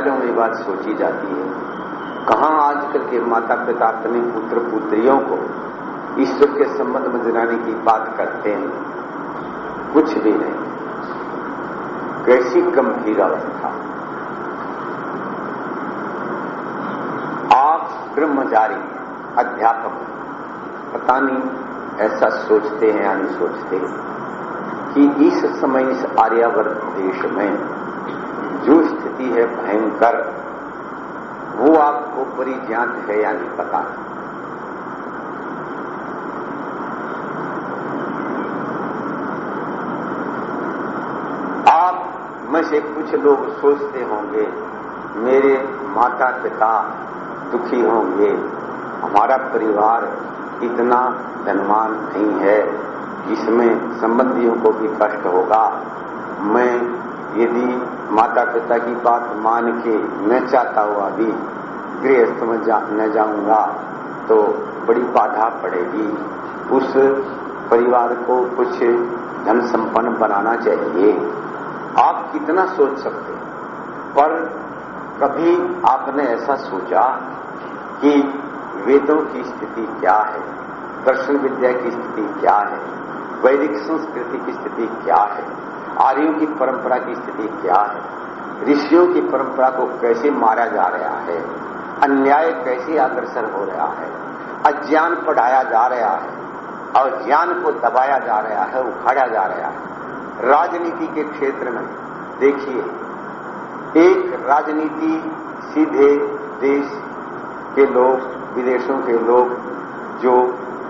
विद्यालयों में बात सोची जाती है। कहाँ आजकल के माता पिता अपने पुत्र पुत्रियों को ईश्वर के संबंध में जनाने की बात करते हैं? कुछ भी नहीं। कैसी गंभीर अवस्था। आप ब्रह्मचारी, अध्यापक, पता नहीं, ऐसा सोचते हैं या नहीं सोचते कि इस समय, इस आर्यावर्त देश में, जो स्थिति है, भयंकर। वो आपको परिज्ञात है या नहीं पता। आप में से कुछ लोग सोचते होंगे, मेरे माता पिता दुखी होंगे। हमारा परिवार इतना धनवान नहीं है, जिसमें संबंधियों को भी कष्ट होगा। मैं यदि माता पिता की बात मान के न चाहता हुआ भी गृहस्थ में जा, न जाऊँगा तो बड़ी बाधा पड़ेगी। उस परिवार को कुछ धन संपन्न बनाना चाहिए। आप कितना सोच सकते पर कभी आपने ऐसा सोचा कि वेदों की स्थिति क्या है? दर्शन विद्या की स्थिति क्या है? वैदिक संस्कृति की स्थिति क्या है? आर्यों की परंपरा की स्थिति क्या है? ऋषियों की परंपरा को कैसे मारा जा रहा है? अन्याय कैसे अग्रसर हो रहा है? अज्ञान पढ़ाया जा रहा है और ज्ञान को दबाया जा रहा है, उखाड़ा जा रहा है। राजनीति के क्षेत्र में देखिए, एक राजनीति सीधे देश के लोग, विदेशों के लोग जो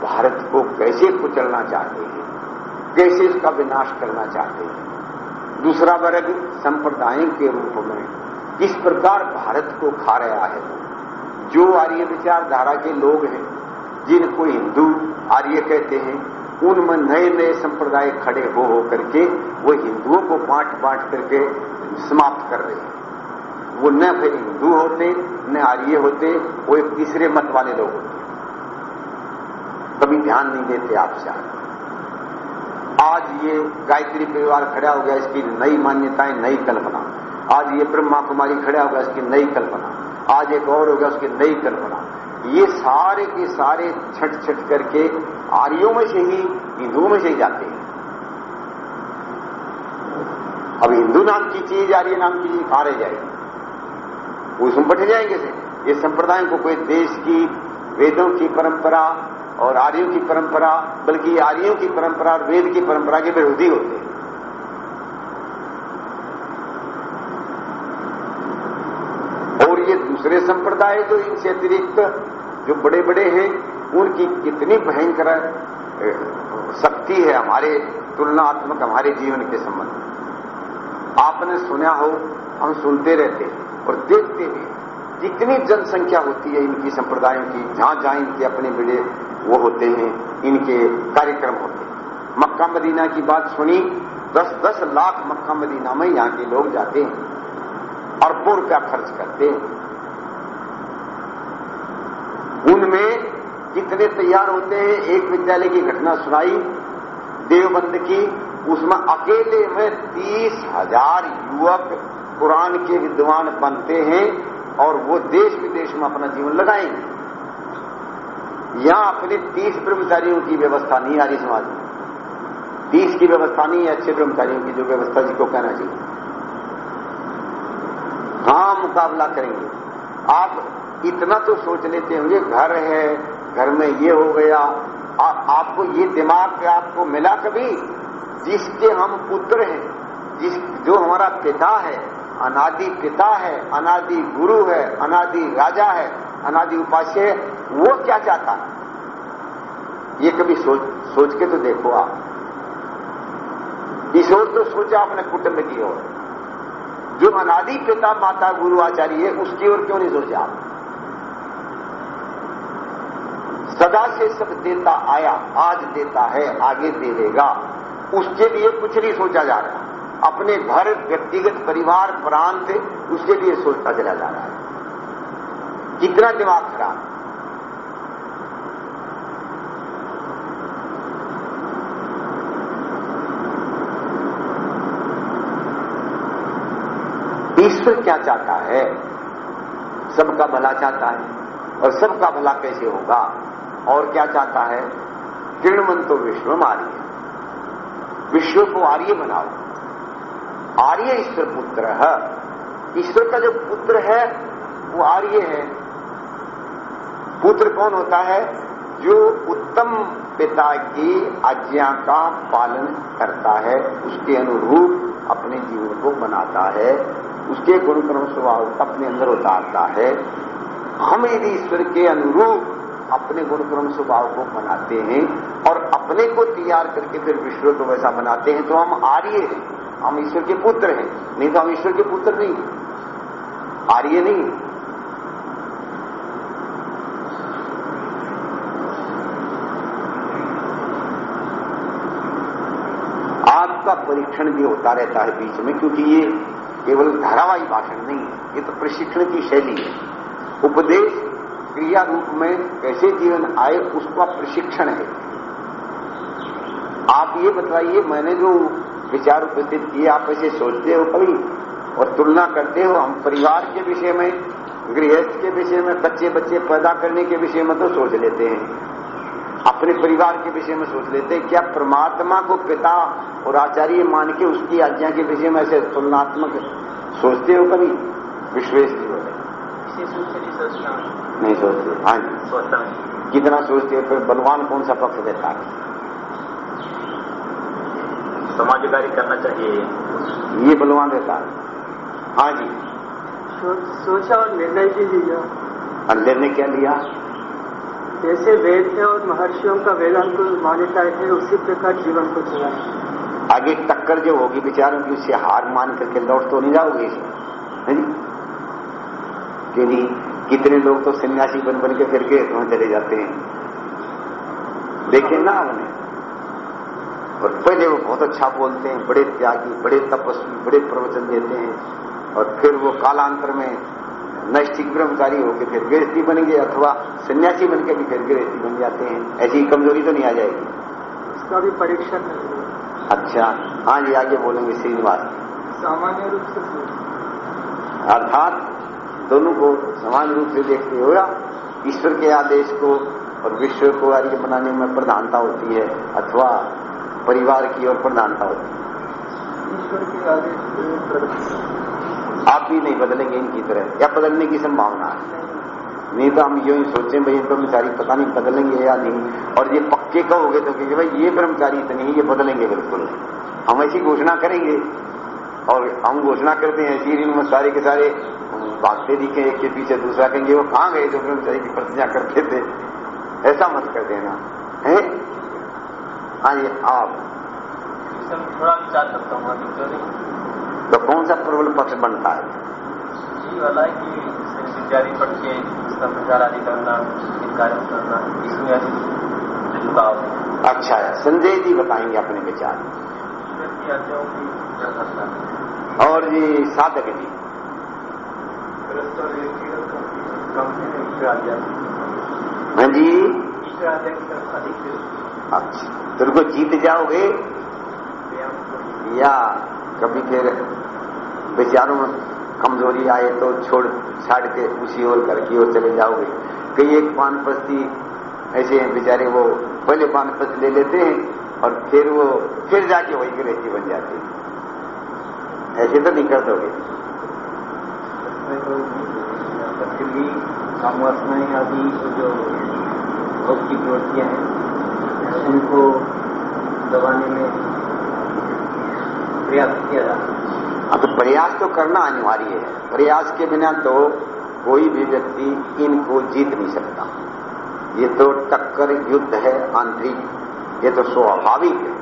भारत को कैसे कुचलना चाहते हैं, कैसे उसका विनाश करना चाहते हैं दूसरा वर्ग संप्रदाय के रूप में किस प्रकार भारत को खा रहा है? जो आर्य विचारधारा के लोग हैं, जिनको हिंदू आर्य कहते हैं उनमें नए नए संप्रदाय खड़े हो हो करके वो हिंदुओं को बांट बांट करके समाप्त कर रहे हैं। वो न फिर हिंदू होते, न आर्य होते, वो एक तीसरे मत वाले लोग होते। कभी ध्यान नहीं देते आपसे आज ये गायत्री परिवार खड़ा हो गया, इसकी नई मान्यताएँ, नई कल्पना। आज ये ब्रह्मा कुमारी खड़ा हो गया, इसकी नई कल्पना। आज एक और हो गया, उसकी नई कल्पना। ये सारे के सारे छट छट करके आर्यों में से ही हिंदुओं में से ही जाते हैं। अब हिंदू नाम की चीज़ आर्य नाम की चीज़ कहाँ रह जाएगी उसमें बैठे जाएँगे। से ये संप्रदाय को कोई देश की वेदों की परंपरा और आर्यों की परंपरा, बल्कि आर्यों की परंपरा और वेद की परंपरा के विरोधी होते हैं। और ये दूसरे संप्रदाय जो इनसे अतिरिक्त जो बड़े बड़े हैं, उनकी कितनी भयंकर शक्ति है हमारे तुलनात्मक हमारे जीवन के संबंध में। आपने सुना हो, हम सुनते रहते हैं और देखते भी जितनी जनसंख्या होती है इनकी संप्रदायों की जहाँ जहाँ इनके अपने बड़े वो होते हैं, इनके कार्यक्रम होते हैं। मक्का मदीना की बात सुनी, दस दस लाख मक्का मदीना में यहाँ के लोग जाते हैं अरबों रुपया खर्च करते हैं। उनमें कितने तैयार होते हैं, एक विद्यालय की घटना सुनाई, देवबंद की, उसमें अकेले में तीस हज़ार युवक कुरान के विद्वान बनते हैं और वो देश विदेश में अपना जीवन लगाएँगे। यहाँ अपने तीस ब्रह्मचारियों की व्यवस्था नहीं आ समाज में। तीस की व्यवस्था नहीं है अच्छे ब्रह्मचारियों की जो व्यवस्था जिसको कहना चाहिए। हाँ मुकाबला करेंगे। आप इतना तो सोच लेते होंगे घर है घर में ये हो गया। आ, आपको ये दिमाग आपको मिला कभी? जिसके हम पुत्र हैं जिस जो हमारा पिता है अनादि पिता है अनादि गुरु है अनादि राजा है अनादि उपास्य है वो क्या चाहता? है ये कभी सोच सोच के तो देखो आप। इस ओर तो सोचा अपने कुटुंब की ओर। जो अनादि पिता माता गुरु आचार्य है, उसकी ओर क्यों नहीं सोचा आप? सदा से सब देता आया, आज देता है, आगे दे देगा। उसके लिए कुछ नहीं सोचा जा रहा। अपने घर, व्यक्तिगत परिवार, प्रांत, उसके लिए सोचता चला जा रहा है। कितना दिमाग खराब। ईश्वर क्या चाहता है? सबका भला चाहता है और सबका भला कैसे होगा? और क्या चाहता है? तो विश्व में आर्य विश्व को आर्य बनाओ। आर्य ईश्वर पुत्र है। ईश्वर का जो पुत्र है, वो आर्य है। पुत्र कौन होता है? जो उत्तम पिता की आज्ञा का पालन करता है, उसके अनुरूप अपने जीवन को बनाता है, उसके गुणक्रम स्वभाव अपने अंदर उतारता है। हम यदि ईश्वर के अनुरूप अपने गुणक्रम स्वभाव को बनाते हैं और अपने को तैयार करके फिर विश्व को वैसा बनाते हैं तो हम आर्य हैं। हम ईश्वर के पुत्र हैं, नहीं तो हम ईश्वर के पुत्र नहीं आर्य नहीं आपका परीक्षण भी होता रहता है बीच में, क्योंकि ये केवल धारावाही भाषण नहीं है, ये तो प्रशिक्षण की शैली है। उपदेश क्रिया रूप में कैसे जीवन आए, उसका प्रशिक्षण है। आप ये बताइए, मैंने जो विचार उपस्थित किए, आप ऐसे सोचते हो कभी? और तुलना करते हो, हम परिवार के विषय में, गृहस्थ के विषय में बच्चे बच्चे पैदा करने के विषय में तो सोच लेते हैं। अपने परिवार के विषय में सोच लेते हैं क्या परमात्मा को पिता और आचार्य मान के उसकी आज्ञा के विषय में ऐसे तुलनात्मक सोचते हो कभी? विश्वेश जी बोले नहीं सोचते हाँ। जी। कितना सोचते हो फिर बलवान कौन सा पक्ष देता है? समाजकारी करना चाहिए। ये बलवान देता है। हाँ जी। सोचा और निर्णय भी लिया। और निर्णय क्या लिया? जैसे वेद है और महर्षियों का वेदांत मान्यता है, उसी प्रकार जीवन को चलाए आगे टक्कर जो होगी विचारों की, उससे हार मान करके लौट तो नहीं जाओगे। कि नहीं कितने लोग तो सन्यासी बन बन के फिर के वहाँ चले जाते हैं। देखे ना हमने और पहले वो बहुत अच्छा बोलते हैं, बड़े त्यागी, बड़े तपस्वी, बड़े प्रवचन देते हैं, और फिर वो कालांतर में नैष्ठिक ब्रह्मचारी होकर फिर गृहस्थी बनेंगे अथवा सन्यासी बनकर भी फिर गृहस्थी बन जाते हैं। ऐसी कमज़ोरी तो नहीं आ जाएगी। उसका भी परीक्षण अच्छा हाँ जी आगे बोलेंगे श्रीनिवास। सामान्य रूप से अर्थात दोनों को समान रूप से देखते हो ईश्वर के आदेश को और विश्व को आर्य बनाने में प्रधानता होती है अथवा परिवार की ओर प्रधानता होती है। ईश्वर के आदेश आप भी नहीं बदलेंगे इनकी तरह, या बदलने की संभावना है। नहीं तो हम यूँ ही सोचे, भाई ये ब्रह्मचारी पता नहीं बदलेंगे या नहीं। और ये पक्के कहोगे तो क्योंकि, भाई, ये ब्रह्मचारी इतने ही, ये बदलेंगे बिल्कुल हम ऐसी घोषणा करेंगे, और हम घोषणा करते हैं ऐसी में सारे के सारे भागते दिखे एक के पीछे दूसरा कहेंगे, वो कहाँ गए जो ब्रह्मचारी की प्रतिज्ञा करते थे? ऐसा मत कर देना, है? हाँ जी आप थोड़ा विचार करता हूँ तो कौन सा प्रबल पक्ष बनता है? है कि पढ़ प्रचार आदि करना कार्य करना इसमें झुकाव अच्छा संजय जी बताएँगे अपने विचार। और ये साधक जी हाँ। जी। अच्छा तुमको जीत जाओगे? या कभी फिर विचारों में कमज़ोरी आए तो छोड़, छाड़ के उसी ओर घर की ओर चले जाओगे। कई एक पान पस्ती ऐसे हैं बेचारे, वो पहले पान पानपत ले लेते हैं और फिर वो, फिर जाके वही गृहस्थी बन जाते हैं। ऐसे तो नहीं कर दोगे। फिर भी कामवासनाएँ आदि जो की हैं उनको दबाने में प्रयास किया जाता अब तो प्रयास तो करना अनिवार्य है। प्रयास के बिना तो कोई भी व्यक्ति इनको जीत नहीं सकता। ये तो टक्कर युद्ध है, आंतरिक। ये तो स्वाभाविक है।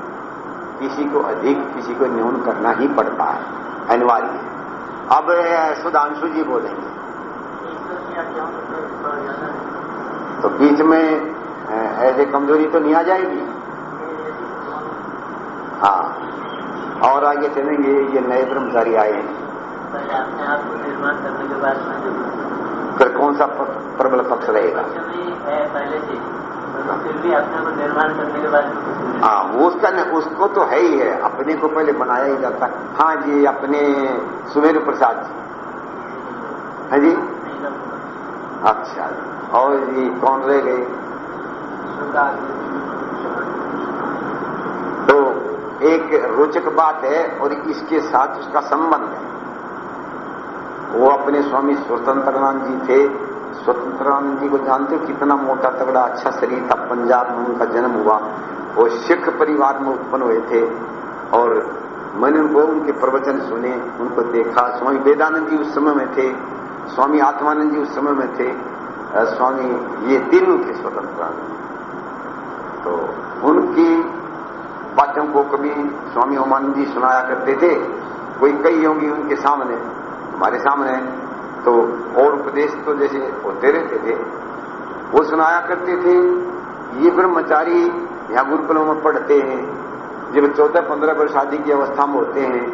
किसी को अधिक, किसी को न्यून करना ही पड़ता है। अनिवार्य है। अब सुधांशु जी बोलेंगे। तो बीच में ऐसे कमज़ोरी तो नहीं आ जाएगी? हाँ। और आगे चलेंगे ये नए ब्रह्मचारी आए हैं। अपने आप को निर्माण करने के बाद फिर कौन सा प्रबल पक्ष रहेगा? पहले से। फिर भी अपने को निर्माण करने के बाद हाँ वो उसका न, उसको तो है ही है। अपने को पहले बनाया ही जाता है। हाँ जी अपने सुमेरु प्रसाद जी। हाँ जी? अच्छा। और जी कौन रह गए तो एक रोचक बात है और इसके साथ उसका संबंध है। वो अपने स्वामी स्वतंत्रनाथ जी थे। स्वतंत्रनाथ जी को जानते हो कितना मोटा तगड़ा अच्छा शरीर था। पंजाब में उनका जन्म हुआ। वो सिख परिवार में उत्पन्न हुए थे और मैंने उनको उनके प्रवचन सुने, उनको देखा। स्वामी वेदानंद जी उस समय में थे। स्वामी आत्मानंद जी उस समय में थे। स्वामी ये तीनों थे स्वतंत्रानंद तो उनकी बातों को कभी स्वामी ओमानंद जी सुनाया करते थे कोई कई होंगी उनके सामने हमारे सामने। तो और उपदेश तो जैसे होते रहते थे। वो सुनाया करते थे, ये ब्रह्मचारी यहाँ गुरुकुलों में पढ़ते हैं। जब चौदह पंद्रह वर्ष शादी की अवस्था में होते हैं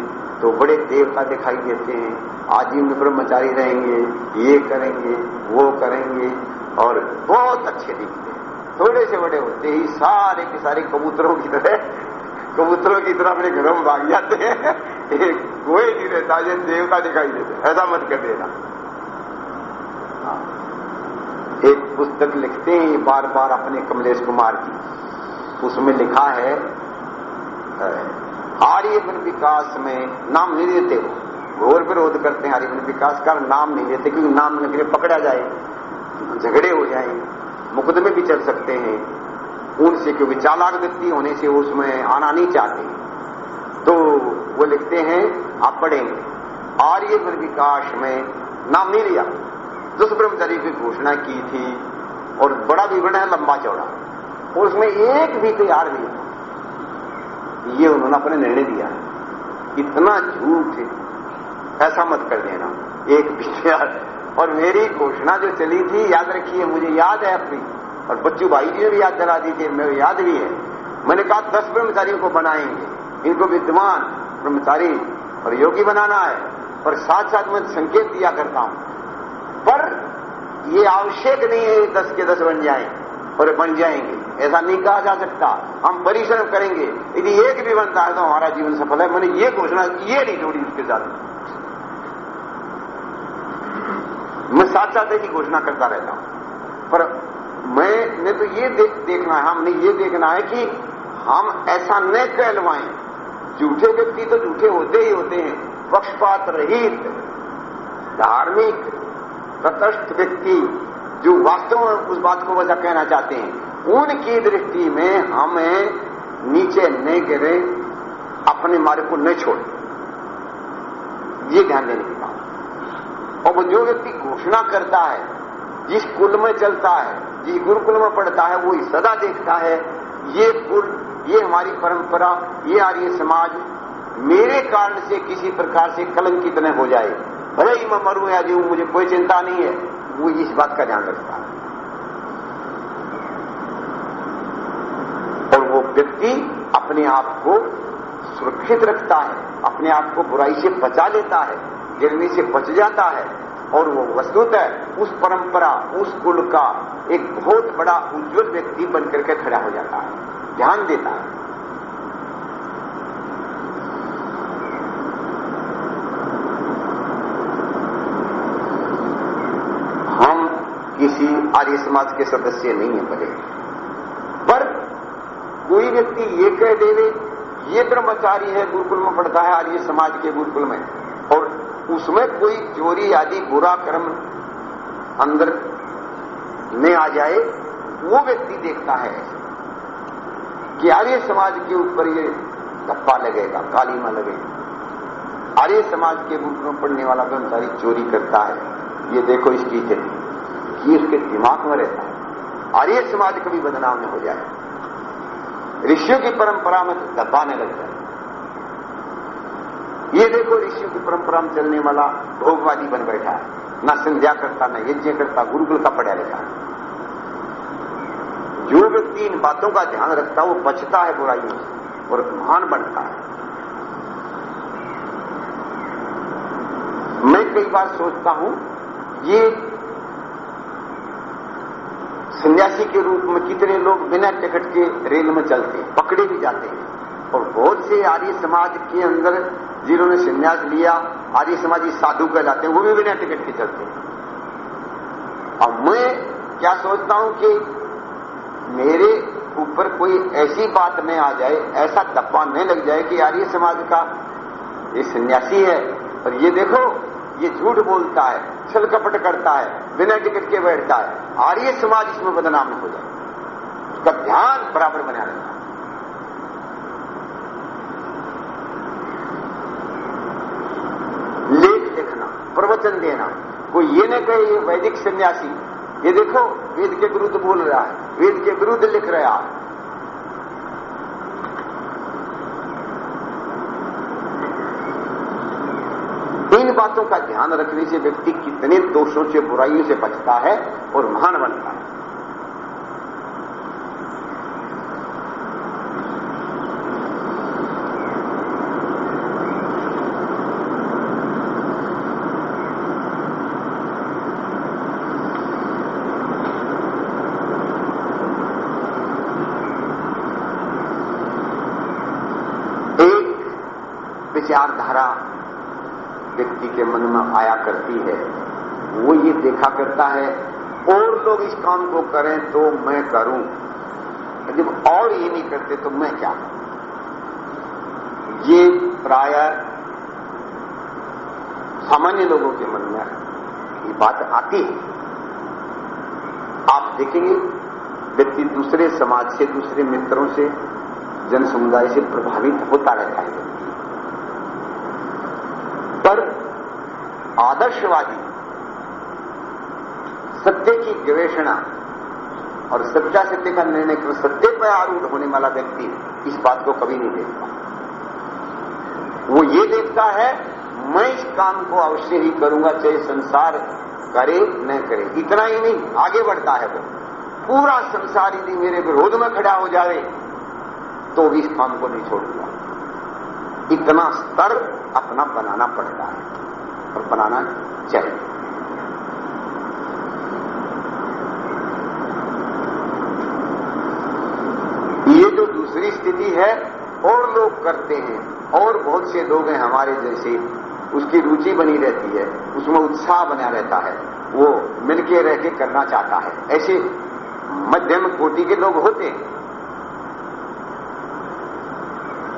तो बड़े देवता दिखाई देते हैं। आजीवन ब्रह्मचारी रहेंगे, ये करेंगे, वो करेंगे और बहुत अच्छे दिखते हैं। थोड़े से बड़े होते ही सारे के सारे कबूतरों की तरह कबूतरों की तरह अपने घरों में भाग जाते हैं। एक कोई नहीं रहता जैसे देवता दिखाई देते ऐसा मत कर देना। हाँ। एक पुस्तक लिखते हैं बार बार अपने कमलेश कुमार की। उसमें लिखा है आर्यवन विकास में नाम नहीं देते वो। घोर विरोध करते हैं आर्यवन विकास का, नाम नहीं देते, क्योंकि नाम लेकर पकड़ा जाए, झगड़े हो जाए, मुकदमे भी चल सकते हैं। उनसे क्योंकि चालाक व्यक्ति होने से उसमें आना नहीं चाहते। तो वो लिखते हैं, आप पढ़ेंगे। आर्य विकास में नाम नहीं लिया। दस ब्रह्मचारी की घोषणा की थी और बड़ा विवरण है, लंबा चौड़ा। और उसमें एक भी तैयार नहीं ये उन्होंने अपने निर्णय दिया इतना झूठ ऐसा मत कर देना। एक विषय और मेरी घोषणा जो चली थी, याद रखिए, मुझे याद है अपनी। और बच्चू भाई जी ने भी याद दिला दी थी मेरे याद भी है। मैंने कहा, दस ब्रह्मचारियों को बनाएँगे। इनको विद्वान ब्रह्मचारी और योगी बनाना है और साथ साथ मैं संकेत दिया करता हूँ। पर ये आवश्यक नहीं है दस के दस बन जाए और बन जाएँगे। ऐसा नहीं कहा जा सकता। हम परिश्रम करेंगे। यदि एक भी बनता है तो हमारा जीवन सफल है। मैंने ये घोषणा, ये नहीं जोड़ी उसके साथ। मैं साथ साथ की घोषणा करता रहता हूँ। पर मैंने तो ये देख, देखना है हमने ये देखना है कि हम ऐसा न कहलवाएँ। झूठे व्यक्ति तो झूठे होते ही होते हैं। पक्षपात रहित धार्मिक तटस्थ व्यक्ति जो वास्तव में उस बात को वजह कहना चाहते हैं उनकी दृष्टि में हमें नीचे न गिरे अपने मार्ग को न छोड़े। ये ध्यान देने की बात। और वो जो व्यक्ति घोषणा करता है जिस कुल में चलता है जिस गुरुकुल में पढ़ता है, वो सदा देखता है। ये कुल ये हमारी परंपरा, ये आर्य समाज। मेरे कारण से किसी प्रकार से कलंकित न हो जाए। भले ही मैं मरू या जीऊं, मुझे कोई चिंता नहीं है। वो इस बात का ध्यान रखता है। और वो व्यक्ति अपने आप को सुरक्षित रखता है, अपने आप को बुराई से बचा लेता है, गिरने से बच जाता है। और वो वस्तुतः उस परंपरा, उस कुल का एक बहुत बड़ा उज्जवल व्यक्ति बनकर के खड़ा हो जाता है। ध्यान देता है। हम किसी आर्य समाज के सदस्य नहीं है बने कोई व्यक्ति ये कह देवे, ये ब्रह्मचारी है, गुरुकुल में पढ़ता है आर्य समाज के गुरुकुल में। उसमें कोई चोरी आदि बुरा कर्म अंदर में आ जाए, वो व्यक्ति देखता है कि आर्य समाज के ऊपर ये धप्पा लगेगा, कालीमा लगेगा। आर्य समाज के में पढ़ने वाला ब्रह्मचारी चोरी करता है। ये देखो इसकी स्थिति ये उसके दिमाग में रहता है। आर्य समाज कभी बदनाम न हो जाए। ऋषियों की परंपरा में दबाने लग जाए। ये देखो ऋषियों की परंपरा में चलने वाला भोगवादी बन बैठा है। ना संध्या करता, ना यज्ञ करता, गुरुकुल का पढ़ा लिखा जो व्यक्ति इन बातों का ध्यान रखता है, वो बचता है बुराइयों से और महान बनता है। मैं कई बार सोचता हूँ, ये सन्यासी के रूप में कितने लोग बिना टिकट के रेल में चलते हैं पकड़े भी जाते हैं और बहुत से आर्य समाज के अंदर जिन्होंने संन्यास लिया, आर्य समाजी साधु कहलाते हैं, वो भी बिना टिकट के चलते हैं। अब मैं क्या सोचता हूँ कि मेरे ऊपर कोई ऐसी बात न आ जाए, ऐसा दब्बा न लग जाए कि आर्य समाज का ये सन्यासी है। और ये देखो, ये झूठ बोलता है छल कपट करता है बिना टिकट के बैठता है। आर्य समाज इसमें बदनाम हो जाए। उसका ध्यान बराबर बना रहना लेख लिखना प्रवचन देना। कोई ये न कहे, ये वैदिक सन्यासी, ये देखो, वेद के विरुद्ध बोल रहा है, वेद के विरुद्ध लिख रहा है। इन बातों का ध्यान रखने से व्यक्ति कितने दोषों से, बुराइयों से बचता है और महान बनता है एक विचारधारा व्यक्ति के मन में आया करती है, वो ये देखा करता है, और लोग इस काम को करें तो मैं करूँ। जब और ये नहीं करते तो मैं क्या ये प्राय सामान्य लोगों के मन में ये बात आती है। आप देखेंगे, व्यक्ति दूसरे समाज से, दूसरे मित्रों से जन समुदाय से प्रभावित होता रहता है। पर आदर्शवादी, सत्य की गवेषणा और सच्चा सत्य का निर्णय कर सत्य पर आरूढ़ होने वाला व्यक्ति इस बात को कभी नहीं देखता वो ये देखता है, मैं इस काम को अवश्य ही करूँगा, चाहे संसार करे, न करे। इतना ही नहीं, आगे बढ़ता है वो। पूरा संसार यदि मेरे विरोध में खड़ा हो जाए तो भी इस काम को नहीं छोड़ूँगा। इतना स्तर अपना बनाना पड़ता है। बनाना चाहिए। ये जो दूसरी स्थिति है, और लोग करते हैं, और बहुत से लोग हैं हमारे जैसे, उसकी रुचि बनी रहती है, उसमें उत्साह बना रहता है, वो मिलके रह के करना चाहता है। ऐसे मध्यम कोटि के लोग होते हैं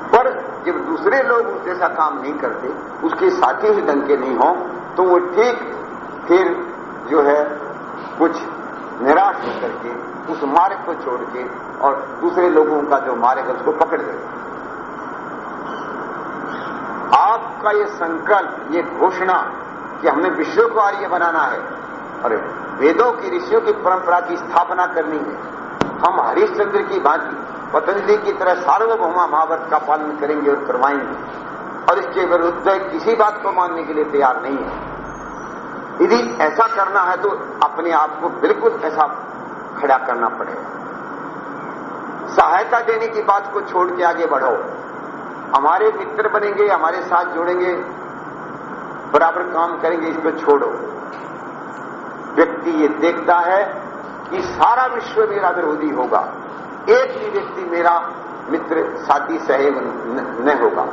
पर जब दूसरे लोग जैसा काम नहीं करते, उसके साथी ही ढंग के नहीं हों तो वो ठीक फिर जो है कुछ निराश होकर के, उस मार्ग को छोड़ के और दूसरे लोगों का जो मार्ग है, उसको पकड़ लेते आपका ये संकल्प, ये घोषणा कि हमें विश्व को आर्य बनाना है और वेदों की ऋषियों की परंपरा की स्थापना करनी है, हम हरिश्चंद्र की भांति पतंजलि की तरह सार्वभौमा महावत का पालन करेंगे और करवाएँगे। और इसके विरुद्ध किसी बात को मानने के लिए तैयार नहीं है। यदि ऐसा करना है तो अपने आप को बिल्कुल ऐसा खड़ा करना पड़ेगा। सहायता देने की बात को छोड़ के आगे बढ़ो। हमारे मित्र बनेंगे, हमारे साथ जुड़ेंगे, बराबर काम करेंगे, इसको छोड़ो। व्यक्ति ये देखता है कि सारा विश्व मेरा विरोधी होगा। एक भी व्यक्ति मेरा मित्र, साथी, सहयोग न होगा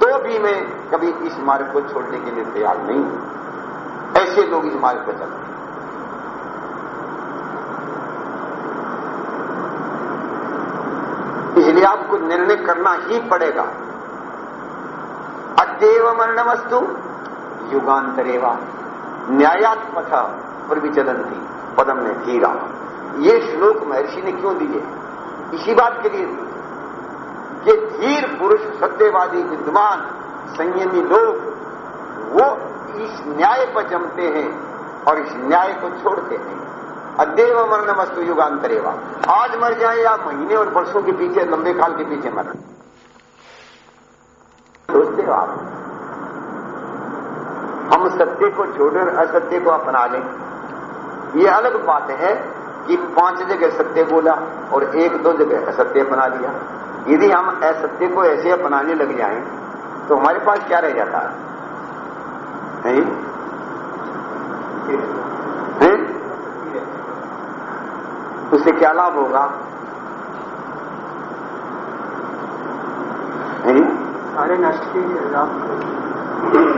तो भी मैं कभी इस मार्ग को छोड़ने के लिए तैयार नहीं हूँ। ऐसे लोग इस मार्ग पर चलते इसलिए आपको निर्णय करना ही पड़ेगा। अद्यव मरणमस्तु, युगांतरेवा न्यायात पर विचलन थी पदम ने धीरा ये श्लोक महर्षि ने क्यों दिए? इसी बात के लिए ये धीर पुरुष सत्यवादी विद्वान, संयमी लोग, वो इस न्याय पर जमते हैं और इस न्याय को छोड़ते हैं। अद्यव मरण वस्तु युगांतरेवा। आज मर जाए या महीने और वर्षों के पीछे, लंबे काल के पीछे मर सोचते हो आप? हम सत्य को छोड़कर असत्य को अपना लें। ये अलग बात है कि पाँच जगह सत्य बोला और एक दो जगह असत्य अपना लिया। यदि हम असत्य को ऐसे अपनाने लग जाए तो हमारे पास क्या रह जाता? है नहीं? उससे क्या लाभ होगा? नहीं? सारे नष्ट की लाभ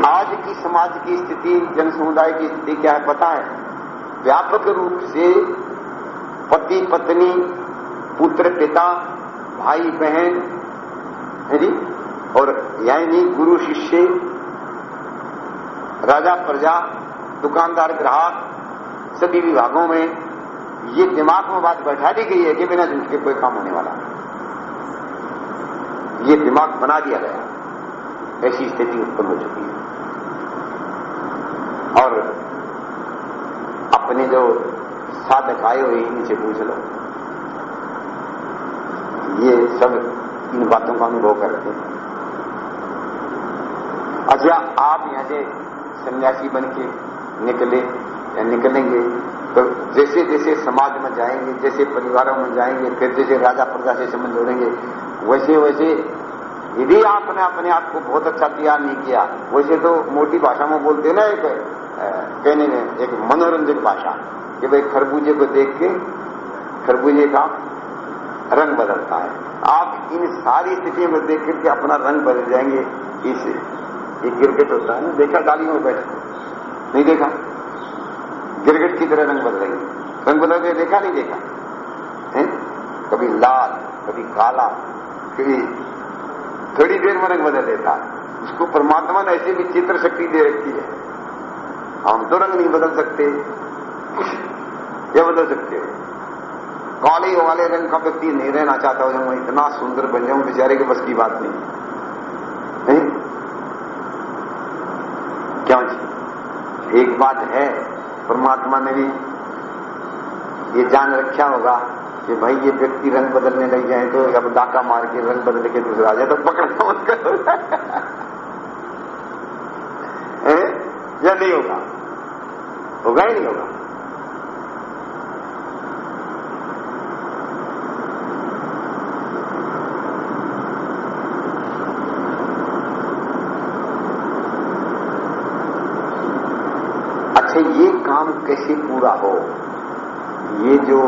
आज की समाज की स्थिति जन समुदाय की स्थिति क्या है पता है? व्यापक रूप से पति पत्नी, पुत्र पिता, भाई बहन, है जी? और यानी गुरु शिष्य, राजा प्रजा, दुकानदार ग्राहक, सभी विभागों में ये दिमाग में बात बैठा दी गई है कि बिना झूठ के कोई काम होने वाला ये दिमाग बना दिया गया। ऐसी स्थिति उत्पन्न हो चुकी है। और अपने जो साधक आए हुए इनसे पूछ लो। ये सब इन बातों का अनुभव करते हैं अच्छा आप यहाँ से सन्यासी बन के निकले, या निकलेंगे तो जैसे जैसे समाज में जाएँगे, जैसे परिवारों में जाएँगे, फिर जैसे राजा प्रजा से संबंध जोड़ेंगे वैसे वैसे यदि आपने अपने आप को बहुत अच्छा तैयार नहीं किया, वैसे तो मोटी भाषा में बोलते ना एक कहने में, एक मनोरंजक भाषा। कि भाई खरबूजे को देख के खरबूजे का रंग बदलता है। आप इन सारी स्थितियों में देख करके अपना रंग बदल जाएँगे। इस एक क्रिकेट होता है ना, देखा डाली में बैठ नहीं देखा? क्रिकेट की तरह रंग बदलेंगे रंग बदल के देखा नहीं देखा? है? कभी लाल, कभी काला, कभी थोड़ी देर में रंग बदल देता है। उसको परमात्मा ने ऐसी भी चित्र शक्ति दे रखी है। हम तो रंग नहीं बदल सकते। या बदल सकते हो। काले वाले रंग का व्यक्ति नहीं रहना चाहता हूँ मैं इतना सुंदर बन जाऊँ बेचारे के बस की बात नहीं। है क्यों जी? एक बात है, परमात्मा ने भी ये जान रखा होगा कि भाई ये व्यक्ति रंग बदलने लग जाए तो अब डाका मार के रंग बदल के दूसरा आ जाए तो पकड़ना मत करो। या नहीं होगा? होगा ही नहीं होगा। अच्छा ये काम कैसे पूरा हो? ये जो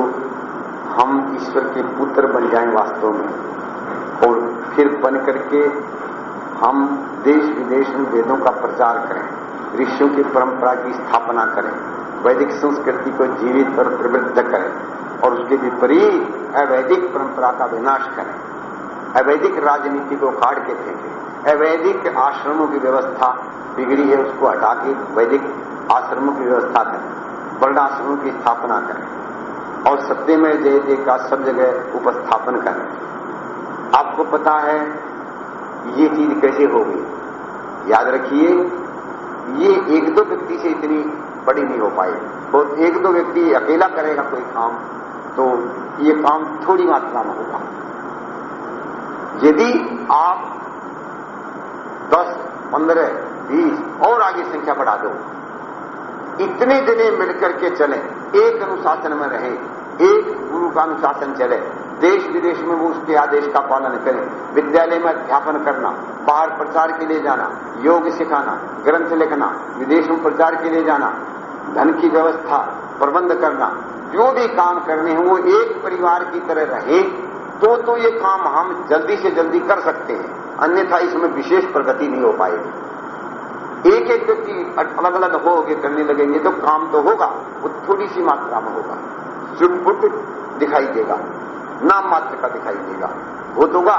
हम ईश्वर के पुत्र बन जाएँ वास्तव में, और फिर बन करके हम देश विदेश में वेदों का प्रचार करें, ऋषियों की परंपरा की स्थापना करें, वैदिक संस्कृति को जीवित और प्रवृद्ध करें, और उसके विपरीत अवैदिक परंपरा का विनाश करें। अवैदिक राजनीति को काट के फेंकें। अवैदिक आश्रमों की व्यवस्था बिगड़ी है, उसको हटा के वैदिक आश्रमों की व्यवस्था करें, वर्णाश्रमों की स्थापना करें, और सत्य में जय जय का सब जगह उपस्थापन करें। आपको पता है, ये चीज़ कैसे होगी? याद रखिए, ये एक दो व्यक्ति से इतनी बड़ी नहीं हो पाई। और एक दो व्यक्ति अकेला करेगा कोई काम तो ये काम थोड़ी मात्रा में होगा। यदि आप दस, पंद्रह, बीस और आगे संख्या बढ़ा दो इतने जने मिलकर के चले, एक अनुशासन में रहे, एक गुरु का अनुशासन चले देश विदेश में वो उसके आदेश का पालन करें। विद्यालय में अध्यापन करना, बाहर प्रचार के लिए जाना, योग सिखाना, ग्रंथ लिखना, विदेश में प्रचार के लिए जाना, धन की व्यवस्था, प्रबंध करना, जो भी काम करने हैं, वो एक परिवार की तरह रहे तो तो ये काम हम जल्दी से जल्दी कर सकते हैं। अन्यथा इसमें विशेष प्रगति नहीं हो पाएगी। एक एक व्यक्ति अलग अलग हो करने लगेंगे तो काम तो होगा, वो थोड़ी सी मात्रा में होगा। चुटपुट दिखाई देगा, नाम मात्र का दिखाई देगा। वो तो होगा।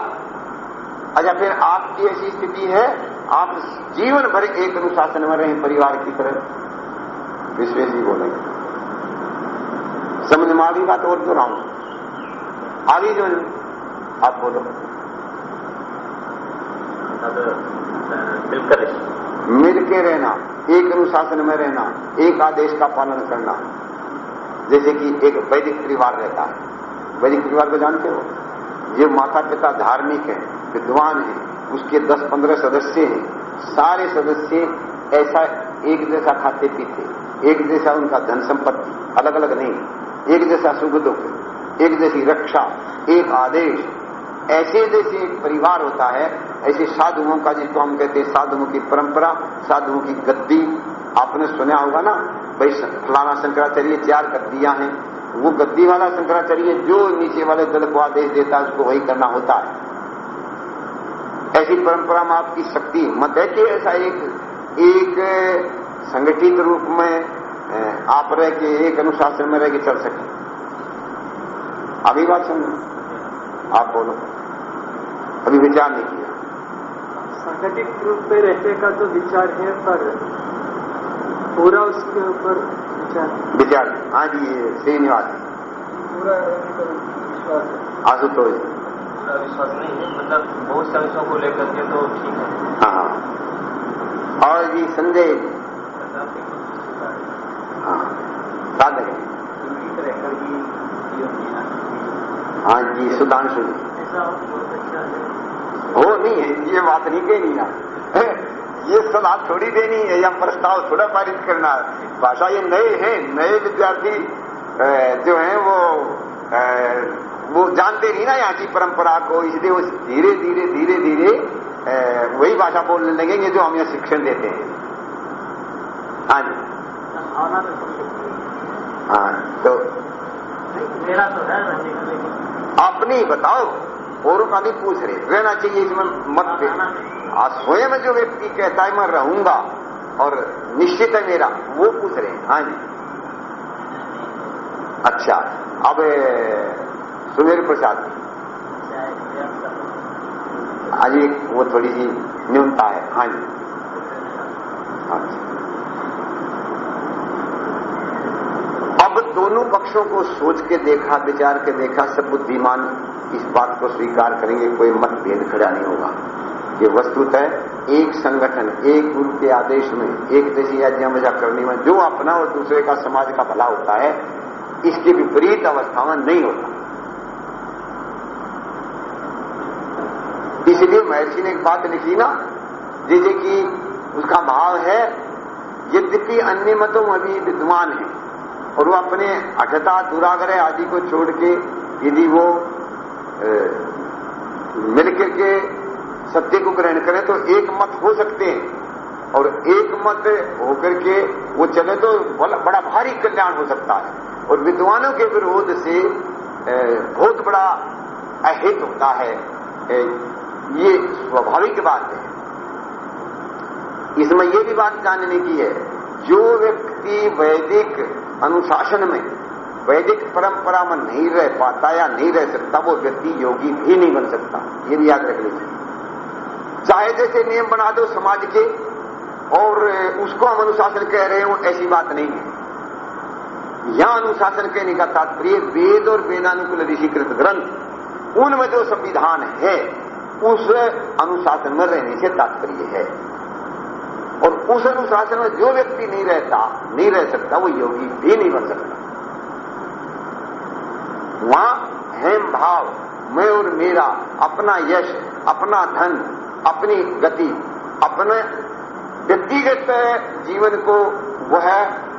अच्छा फिर आपकी ऐसी स्थिति है, आप जीवन भर एक अनुशासन में रहे, परिवार की तरह। विश्वेश जी बोलेंगे समझ में आ गई बात और रहा हूँ? आगे जो आप बोलो। मिलकर मिल के रहना, एक अनुशासन में रहना, एक आदेश का पालन करना। जैसे कि एक वैदिक परिवार रहता है। वैदिक परिवार को जानते हो? ये माता पिता धार्मिक है, विद्वान है, उसके 10-15 सदस्य हैं। सारे सदस्य ऐसा एक जैसा खाते पीते, एक जैसा उनका धन संपत्ति अलग अलग नहीं। एक जैसा सुख दुख, एक जैसी रक्षा, एक आदेश। ऐसे जैसे एक परिवार होता है, ऐसे साधुओं का जिसको हम कहते हैं साधुओं की परंपरा, साधुओं की गद्दी, आपने सुना होगा ना, भाई फलाना शंकराचार्य चार गद्दियाँ हैं, वो गद्दी वाला शंकराचार्य जो नीचे वाले दल को आदेश देता है, उसको वही करना होता है। ऐसी परंपरा में आपकी शक्ति, मत है कि ऐसा एक एक संगठित रूप में आप रह के, एक अनुशासन में रह के चल सके। अभी बात समझो आप बोलो। अभी विचार नहीं किया। संगठित रूप में रहने का तो विचार है पर पूरा उसके ऊपर विचार विचार हाँ जी ये श्रीनिवास पूरा विश्वास है। आशुतोष पूरा विश्वास नहीं है मतलब बहुत से अंशों को लेकर के तो ठीक है। हाँ हाँ। और जी संजय हाँ। साधक है रहकर ही जीवन जीना हाँ जी सुधांशु। है हो नहीं है ये बात नहीं कहनी ना ये सलाह थोड़ी देनी है या प्रस्ताव थोड़ा पारित करना है। भाषा ये नए हैं नए विद्यार्थी जो हैं वो वो जानते नहीं ना यहाँ की परंपरा को इसलिए वो धीरे धीरे धीरे धीरे वही भाषा बोलने लगेंगे जो हम यहाँ शिक्षण देते हैं। हाँ जी। तो है। हाँ तो मेरा तो है अपनी बताओ। औरों का नहीं पूछ रहे रहना चाहिए इसमें मत दे। आज स्वयं जो व्यक्ति कहता है, मैं रहूँगा और निश्चित है मेरा, वो पूछ रहे हैं। हाँ जी। अच्छा अब सुमेर प्रसाद। आज वो थोड़ी सी न्यूनता है। हाँ जी। अच्छा अब दोनों पक्षों को सोच के देखा, विचार के देखा, सब बुद्धिमान इस बात को स्वीकार करेंगे, कोई मतभेद खड़ा नहीं होगा। ये वस्तुतः एक संगठन, एक गुरु के आदेश में, एक जैसी आज्ञा मज़ा करने में जो अपना और दूसरे का समाज का भला होता है, इसके विपरीत अवस्था में नहीं होता। इसलिए महर्षि ने एक बात लिखी ना, जैसे कि उसका भाव है, यद्यपि अन्य मतों में भी विद्वान है और वो अपने अठता दुराग्रह आदि को छोड़ के यदि वो मिलकर के सत्य को ग्रहण करें तो एक मत हो सकते हैं। और एक मत होकर के वो चले तो बड़ा भारी कल्याण हो सकता है। और विद्वानों के विरोध से बहुत बड़ा अहित होता है। ये स्वाभाविक बात है। इसमें यह भी बात जानने की है, जो व्यक्ति वैदिक अनुशासन में वैदिक परंपरा में नहीं रह पाता या नहीं रह सकता, वो व्यक्ति योगी भी नहीं बन सकता। ये भी याद रख लीजिए। चाहे जैसे नियम बना दो समाज के, और उसको हम अनुशासन कह रहे हो ऐसी बात नहीं है। यहाँ अनुशासन कहने का तात्पर्य वेद और वेदानुकूल ऋषिकृत ग्रंथ, उनमें जो संविधान है, उस अनुशासन में रहने से तात्पर्य है। और उस अनुशासन में जो व्यक्ति नहीं रहता, नहीं रह सकता, वो योगी भी नहीं बन सकता। वहाँ हेम भाव, मैं और मेरा, अपना यश, अपना धन, अपनी गति, अपने व्यक्तिगत जीवन को वह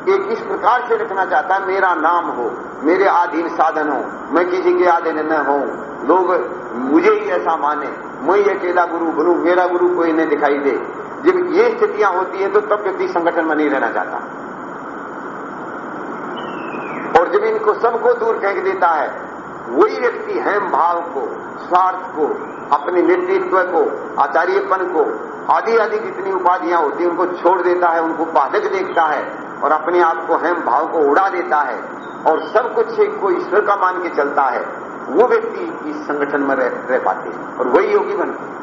एक इस प्रकार से रखना चाहता है, मेरा नाम हो, मेरे आधीन साधन हो, मैं किसी के आधीन न हो लोग, मुझे ही ऐसा माने, मैं अकेला गुरु बनू, मेरा गुरु कोई नहीं दिखाई दे। जब ये स्थितियाँ होती हैं तो तब व्यक्ति संगठन में नहीं रहना चाहता। और जब इनको सबको दूर फेंक देता है वही व्यक्ति हेम भाव को स्वार्थ को अपने नेतृत्व को आचार्यपन को आदि आदि जितनी उपाधियाँ होती हैं उनको छोड़ देता है उनको बाधक देखता है और अपने आप को हेम भाव को उड़ा देता है और सब कुछ को ईश्वर का मान के चलता है वो व्यक्ति इस संगठन में रह, रह पाते हैं और वही योगी बनते हैं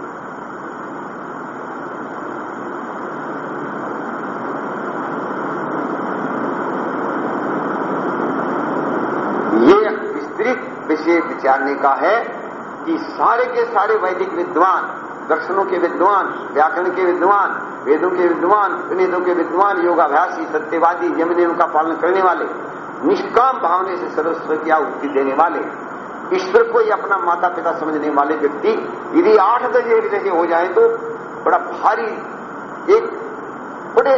ये विषय विचारने का है कि सारे के सारे वैदिक विद्वान, दर्शनों के विद्वान, व्याकरण के विद्वान, वेदों के विद्वान, उपनिषदों के विद्वान, योगाभ्यासी, सत्यवादी यम नियम का पालन करने वाले, निष्काम भावने से सरस्वती की आहुति देने वाले, ईश्वर को ही अपना माता पिता समझने वाले व्यक्ति यदि आठ बजे एक जगह हो जाए तो बड़ा भारी एक बड़े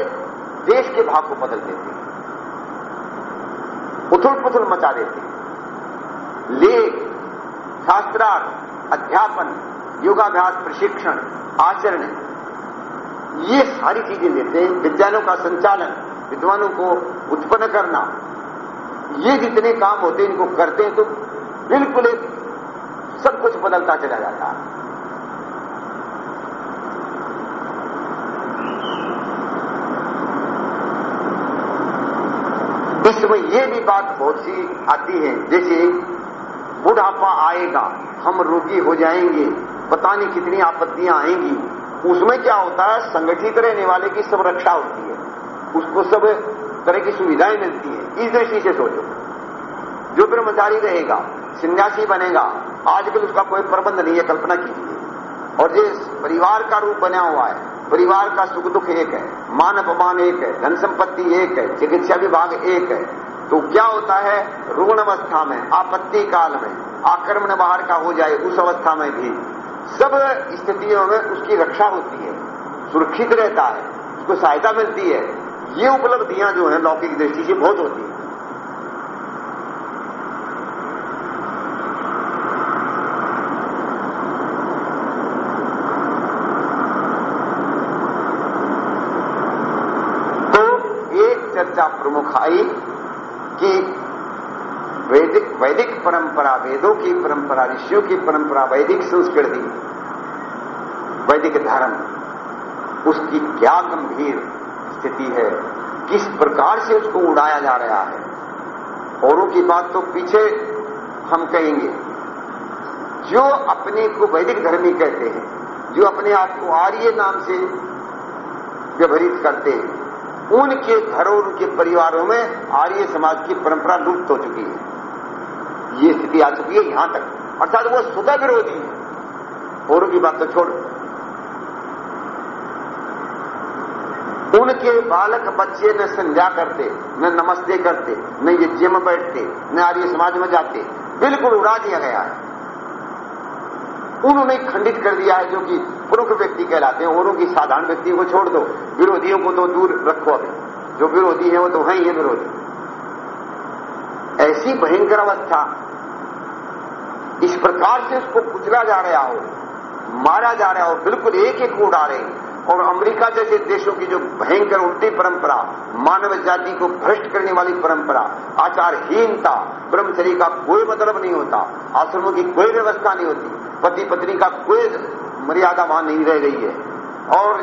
देश के भाव को बदल देते हैं। उथल पुथल मचा देते हैं। लेख, शास्त्रार्थ, अध्यापन, योगाभ्यास, प्रशिक्षण, आचरण, ये सारी चीज़ें लेते हैं। विद्यालयों का संचालन, विद्वानों को उत्पन्न करना, ये जितने काम होते हैं, इनको करते हैं तो बिल्कुल एक सब कुछ बदलता चला जाता है। इसमें ये भी बात बहुत सी आती है। जैसे बुढ़ापा आएगा, हम रोगी हो जाएँगे, पता नहीं कितनी आपत्तियाँ आएँगी। उसमें क्या होता है, संगठित रहने वाले की सब रक्षा होती है। उसको सब तरह की सुविधाएँ मिलती है। इस दृष्टि से सोचो। जो ब्रह्मचारी रहेगा, सन्यासी बनेगा, आजकल उसका कोई प्रबंध नहीं है, कल्पना कीजिए। और जिस परिवार का रूप बना हुआ है, परिवार का सुख दुख एक है, मान अपमान एक है, धन संपत्ति एक है, चिकित्सा विभाग एक है तो क्या होता है? रुग्ण अवस्था में, आपत्ति काल में, आक्रमण बाहर का हो जाए, उस अवस्था में भी। सब स्थितियों में उसकी रक्षा होती है। सुरक्षित रहता है। उसको सहायता मिलती है। ये उपलब्धियाँ जो है, लौकिक दृष्टि से बहुत होती है। तो एक चर्चा प्रमुख आई। वैदिक परंपरा, वेदों की परंपरा, ऋषियों की परंपरा, वैदिक संस्कृति, वैदिक धर्म, उसकी क्या गंभीर स्थिति है? किस प्रकार से उसको उड़ाया जा रहा है? औरों की बात तो पीछे हम कहेंगे। जो अपने को वैदिक धर्मी कहते हैं, जो अपने आप को आर्य नाम से व्यवहित करते हैं, उनके घरों, उनके परिवारों में आर्य समाज की परंपरा लुप्त हो चुकी है। ये स्थिति आ चुकी है यहाँ तक। अर्थात वो स्वतः विरोधी। है औरों की बात तो छोड़। उनके बालक बच्चे न संध्या करते, न नमस्ते करते, न ये जिम बैठते, न आर्य समाज में जाते, बिल्कुल उड़ा दिया गया है। उन्होंने खंडित कर दिया है जो कि प्रमुख व्यक्ति कहलाते हैं, औरों की साधारण व्यक्ति को छोड़ दो। विरोधियों को तो दूर रखो अभी। जो विरोधी है वो तो ही है विरोधी। ऐसी भयंकर अवस्था इस प्रकार से उसको कुचला जा रहा हो, मारा जा रहा हो, बिल्कुल एक एक उड़ा रहे और अमेरिका जैसे देशों की जो भयंकर उल्टी परंपरा, मानव जाति को भ्रष्ट करने वाली परंपरा, आचारहीनता ब्रह्मचरी का कोई मतलब नहीं होता, आश्रमों की कोई व्यवस्था नहीं होती पति पत्नी का कोई मर्यादा वहाँ नहीं रह गई है। और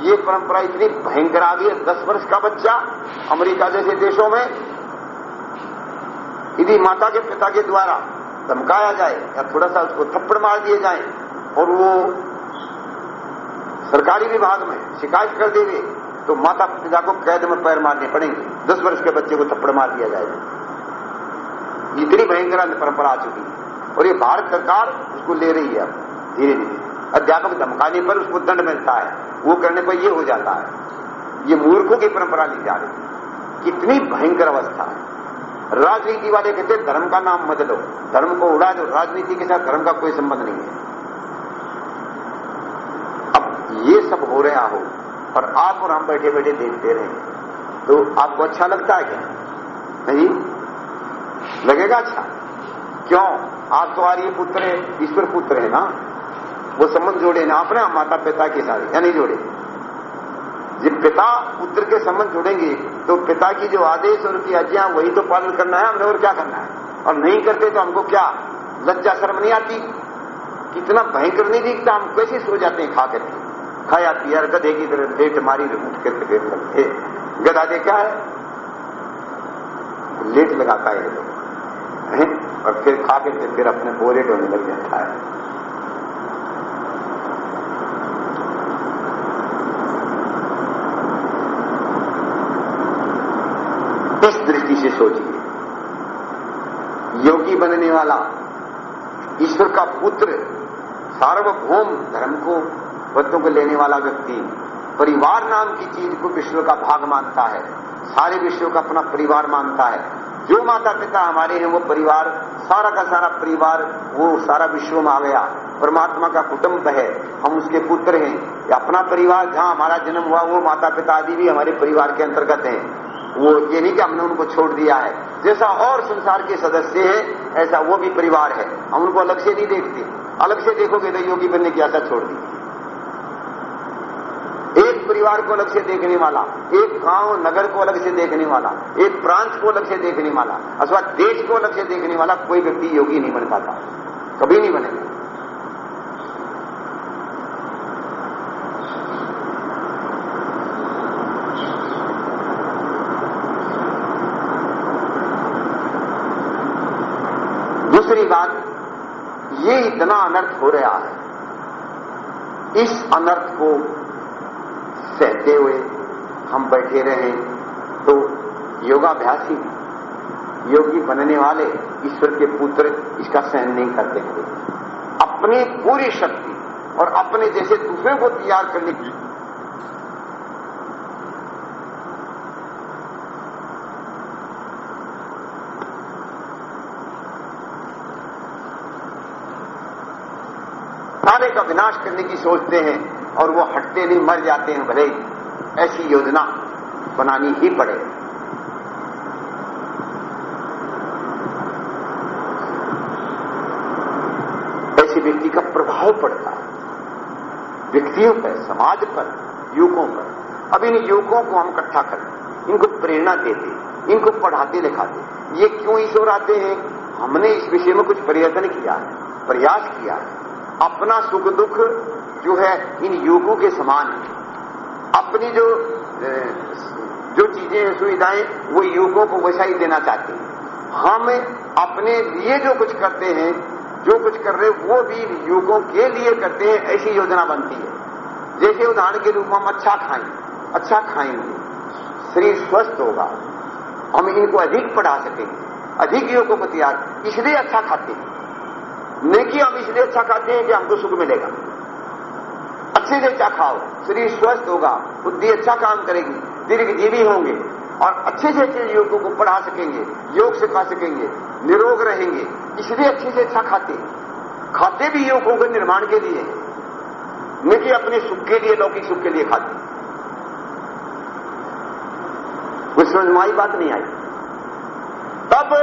ये परंपरा इतनी भयंकर आ गई है, दस वर्ष का बच्चा अमेरिका जैसे देशों में यदि माता के पिता के द्वारा धमकाया जाए या थोड़ा सा उसको थप्पड़ मार दिए जाए और वो सरकारी विभाग में शिकायत कर देंगे तो माता पिता को कैद में पैर मारने पड़ेंगे। दस वर्ष के बच्चे को थप्पड़ मार दिया जाएगा इतनी भयंकर परंपरा आ चुकी है और ये भारत सरकार उसको ले रही है अब धीरे धीरे अध्यापक धमकाने पर उसको दंड मिलता है, वो करने पर ये हो जाता है। ये मूर्खों की परंपरा ली जा रही। है कितनी भयंकर अवस्था है। राजनीति वाले कहते धर्म का नाम मत लो। धर्म को उड़ा दो। राजनीति के साथ धर्म का कोई संबंध नहीं है। अब ये सब हो रहा हो और आप और हम बैठे बैठे देखते रहे तो आपको अच्छा लगता है क्या? नहीं? लगेगा अच्छा। क्यों? आप तो आर्य पुत्र है, ईश्वर पुत्र है ना? वो संबंध जोड़े ना अपने माता पिता के साथ, या नहीं जोड़े? पिता पुत्र के संबंध जुड़ेंगे तो पिता की जो आदेश और उनकी आज्ञा, वही तो पालन करना है, हमने और क्या करना है? और नहीं करते तो हमको क्या लज्जा शर्म नहीं आती? कितना भयंकर नहीं दिखता, हम कैसे सो जाते हैं खा करके? खाया पिया गधे की तरह लेट मारी, उठ करके देख लगते गधा देखा है? लेट लगाता है और फिर खा के फिर अपने बोरे ढोने लग जाता है इस दृष्टि से सोचिए योगी बनने वाला ईश्वर का पुत्र, सार्वभौम धर्म को बच्चों को लेने वाला व्यक्ति, परिवार नाम की चीज़ को विश्व का भाग मानता है, सारे विश्व का अपना परिवार मानता है। जो माता पिता हमारे हैं, वो परिवार, सारा का सारा परिवार, वो सारा विश्व में आ गया। परमात्मा का कुटुंब है, हम उसके पुत्र हैं। अपना परिवार, जहाँ हमारा जन्म हुआ, वो माता पिता आदि भी हमारे परिवार के अंतर्गत हैं। वो ये नहीं कि हमने उनको छोड़ दिया है। जैसा और संसार के सदस्य हैं, ऐसा वो भी परिवार है। हम उनको अलग से नहीं देखते। अलग से देखोगे तो योगी बनने की आशा छोड़ दी। एक परिवार को अलग से देखने वाला, एक गाँव, नगर को अलग से देखने वाला, एक प्रांत को अलग से देखने वाला, अथवा देश को अलग से देखने वाला कोई व्यक्ति योगी नहीं बन पाता। कभी नहीं बनेगा। दूसरी बात, ये इतना अनर्थ हो रहा है। इस अनर्थ को सहते हुए हम बैठे रहे तो योगाभ्यासी, योगी बनने वाले ईश्वर के पुत्र इसका सहन नहीं करते अपनी पूरी शक्ति और अपने जैसे दूसरे को तैयार करने की सारे का विनाश करने की सोचते हैं और वो हटते नहीं मर जाते हैं भले ऐसी योजना बनानी ही पड़े। ऐसे व्यक्ति का प्रभाव पड़ता है। व्यक्तियों पर, समाज पर, युवकों पर। अब इन युवकों को हम इकट्ठा करें, इनको प्रेरणा देते, इनको पढ़ाते, लिखाते। ये क्यों ईश्वर आते हैं? हमने इस विषय में कुछ प्रयत्न किया है, प्रयास किया है। अपना सुख दुख जो है इन युवकों के समान है। अपनी जो जो चीज़ें सुविधाएँ, वो युवकों को वैसा ही देना चाहते हैं। हम अपने लिए जो कुछ करते हैं, जो कुछ कर रहे वो भी युवकों के लिए करते हैं, ऐसी योजना बनती है। जैसे उदाहरण के रूप में हम अच्छा खाएँ अच्छा खाएँगे, शरीर स्वस्थ होगा, हम इनको अधिक पढ़ा सकेंगे, अधिक युवकों को तैयार इसलिए अच्छा खाते हैं। नहीं कि हम इसलिए अच्छा खाते हैं कि हमको सुख मिलेगा। अच्छे से अच्छा खाओ शरीर स्वस्थ होगा, बुद्धि अच्छा काम करेगी दीर्घ जीवी होंगे और अच्छे से अच्छे युवकों को पढ़ा सकेंगे, योग सिखा सकेंगे, निरोग रहेंगे, इसलिए अच्छे से अच्छा खाते खाते भी युवकों के निर्माण के लिए न कि अपने सुख के लिए, लौकिक सुख के लिए खाते। कुछ समझ बात नहीं आई? तब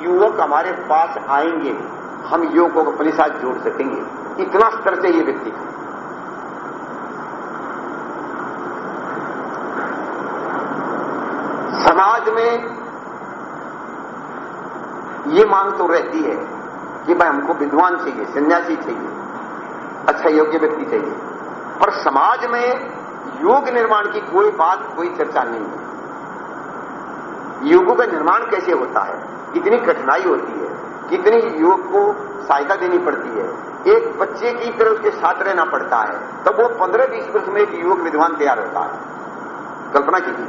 युवक हमारे पास आएँगे। हम युवकों को अपने साथ जोड़ सकेंगे। इतना स्तर ये व्यक्ति। समाज में ये मांग तो रहती है कि भाई हमको विद्वान चाहिए, सन्यासी चाहिए अच्छा योग्य व्यक्ति चाहिए। पर समाज में योग निर्माण की कोई बात, कोई चर्चा नहीं है। योगों का निर्माण कैसे होता है? कितनी कठिनाई होती है? कितनी युवक को सहायता देनी पड़ती है। एक बच्चे की तरह उसके साथ रहना पड़ता है। तब वो पंद्रह बीस वर्ष में एक युवक विद्वान तैयार होता है। कल्पना कीजिए।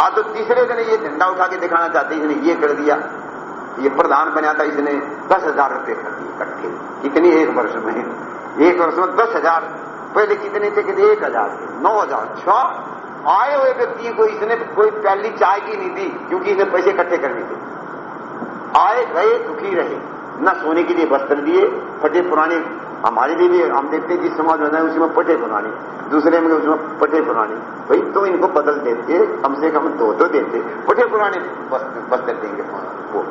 आज तो तीसरे दिन ये झंडा उठा के दिखाना चाहते इसने ये कर दिया। ये प्रधान बना था, इसने दस हज़ार रुपये कर दिए इकट्ठे। कितनी एक वर्ष में? एक वर्ष में दस हज़ार। पहले कितने थे? कितने? एक हज़ार थे। नौ हज़ार। छह आए हुए व्यक्ति को इसने कोई पहली चाय की नहीं दी, क्योंकि इसने पैसे इकट्ठे करने थे। आए, गए, दुखी रहे। न सोने के लिए वस्त्र दिए फटे पुराने, हमारे लिए भी हम देखते हैं, जिस समाज में उसी में पटे पुराने। दूसरे में उसमें पटे पुराने। भाई तो इनको बदल देते कम से कम दो तो देते। पटे पुराने वस्त्र देंगे। वो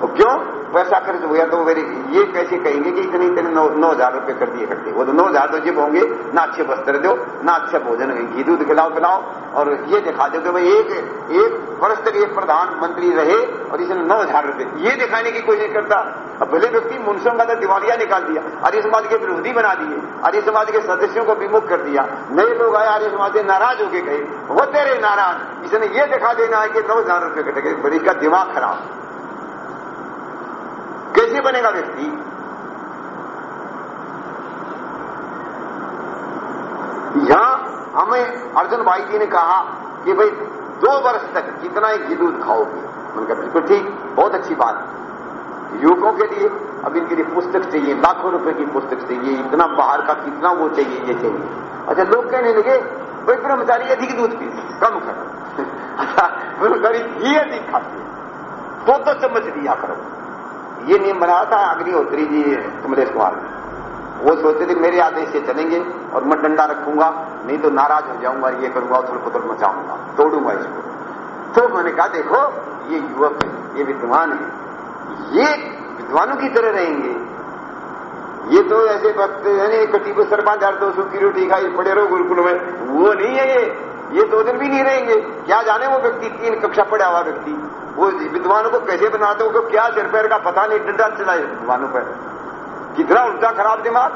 तो क्यों? वैसा खर्च हो गया तो मेरे ये कैसे कहेंगे कि इतने इतने नौ, हज़ार रुपये कर दिए करते वो तो नौ हज़ार तो जिप होंगे ना अच्छे वस्त्र दो ना अच्छा भोजन घी दूध खिलाओ पिलाओ और ये दिखा दो कि भाई एक एक वर्ष तक एक प्रधानमंत्री रहे और इसने नौ हज़ार रुपये। ये दिखाने की कोशिश करता। अब भले व्यक्ति मुनसों का तो दिवालिया निकाल दिया आर्य समाज के विरोधी बना दिए आर्य समाज के सदस्यों को विमुख कर दिया। नए लोग आए आर्य समाज से नाराज़ होके गए। वो तेरे नाराज़। इसने ये दिखा देना है कि नौ हज़ार रुपये कटेंगे बड़ी का दिमाग खराब। कैसे बनेगा व्यक्ति? यहाँ हमें अर्जुन भाई जी ने कहा कि भाई दो वर्ष तक कितना ही दूध खाओगे। उनका बिल्कुल ठीक, बहुत अच्छी बात युवकों के लिए अब इनके लिए पुस्तक चाहिए, लाखों रुपए की पुस्तक चाहिए, इतना बाहर का कितना वो चाहिए, ये चाहिए। अच्छा लोग कहने लगे, भाई ब्रह्मचारी अधिक दूध पीते कम करो। अच्छा ब्रह्मचारी अधिक खाते दो दो चम्मच दिया करो। ये नियम बनाया था अग्निहोत्री जी कमलेश कुमार ने। वो सोचते थे मेरे आदेश से चलेंगे और मैं डंडा रखूँगा, नहीं तो नाराज़ हो जाऊँगा, ये करूँगा उथल पुथल मचाऊँगा, तोड़ूँगा इसको। तो मैंने कहा, देखो, ये युवक है, ये विद्वान है, ये विद्वानों की तरह रहेंगे। ये तो ऐसे वक्त है कटी को सरपंच हर दो सूखी रोटी खाई, पड़े रहो गुरुकुल में। वो नहीं है ये। ये दो दिन भी नहीं रहेंगे। क्या जाने वो व्यक्ति, तीन कक्षा पढ़ा हुआ व्यक्ति। वो विद्वानों को कैसे बनाते हो? क्या सिर पैर का पता नहीं डंडा चलाए विद्वानों पर। कितना उल्टा खराब दिमाग?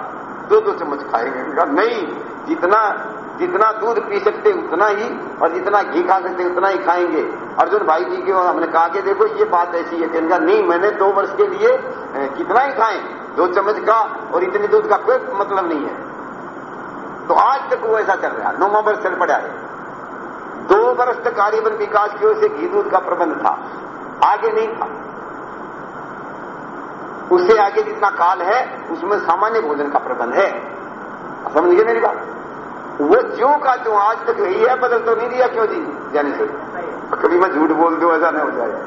दो दो चम्मच खाएँगे। नहीं, जितना जितना दूध पी सकते उतना ही, और जितना घी खा सकते उतना ही खाएँगे। अर्जुन भाई जी के हमने कहा कि देखो, ये बात ऐसी है कहने नहीं, मैंने दो वर्ष के लिए कितना ही खाएँ, दो चम्मच का और इतने दूध का कोई मतलब नहीं है। तो आज तक वो ऐसा चल रहा है। नौवा वर्ष चल पड़ा है। दो वर्ष तक कार्यबल विकास की ओर से घी दूध का प्रबंध था। आगे नहीं था। उससे आगे जितना काल है, उसमें सामान्य भोजन का प्रबंध है। समझ गए मेरी बात? वो ज्यो का जो आज तक यही है, बदल तो नहीं दिया क्यों जी? जाने से। कभी मैं झूठ बोल दू, ऐसा नहीं हो जाए।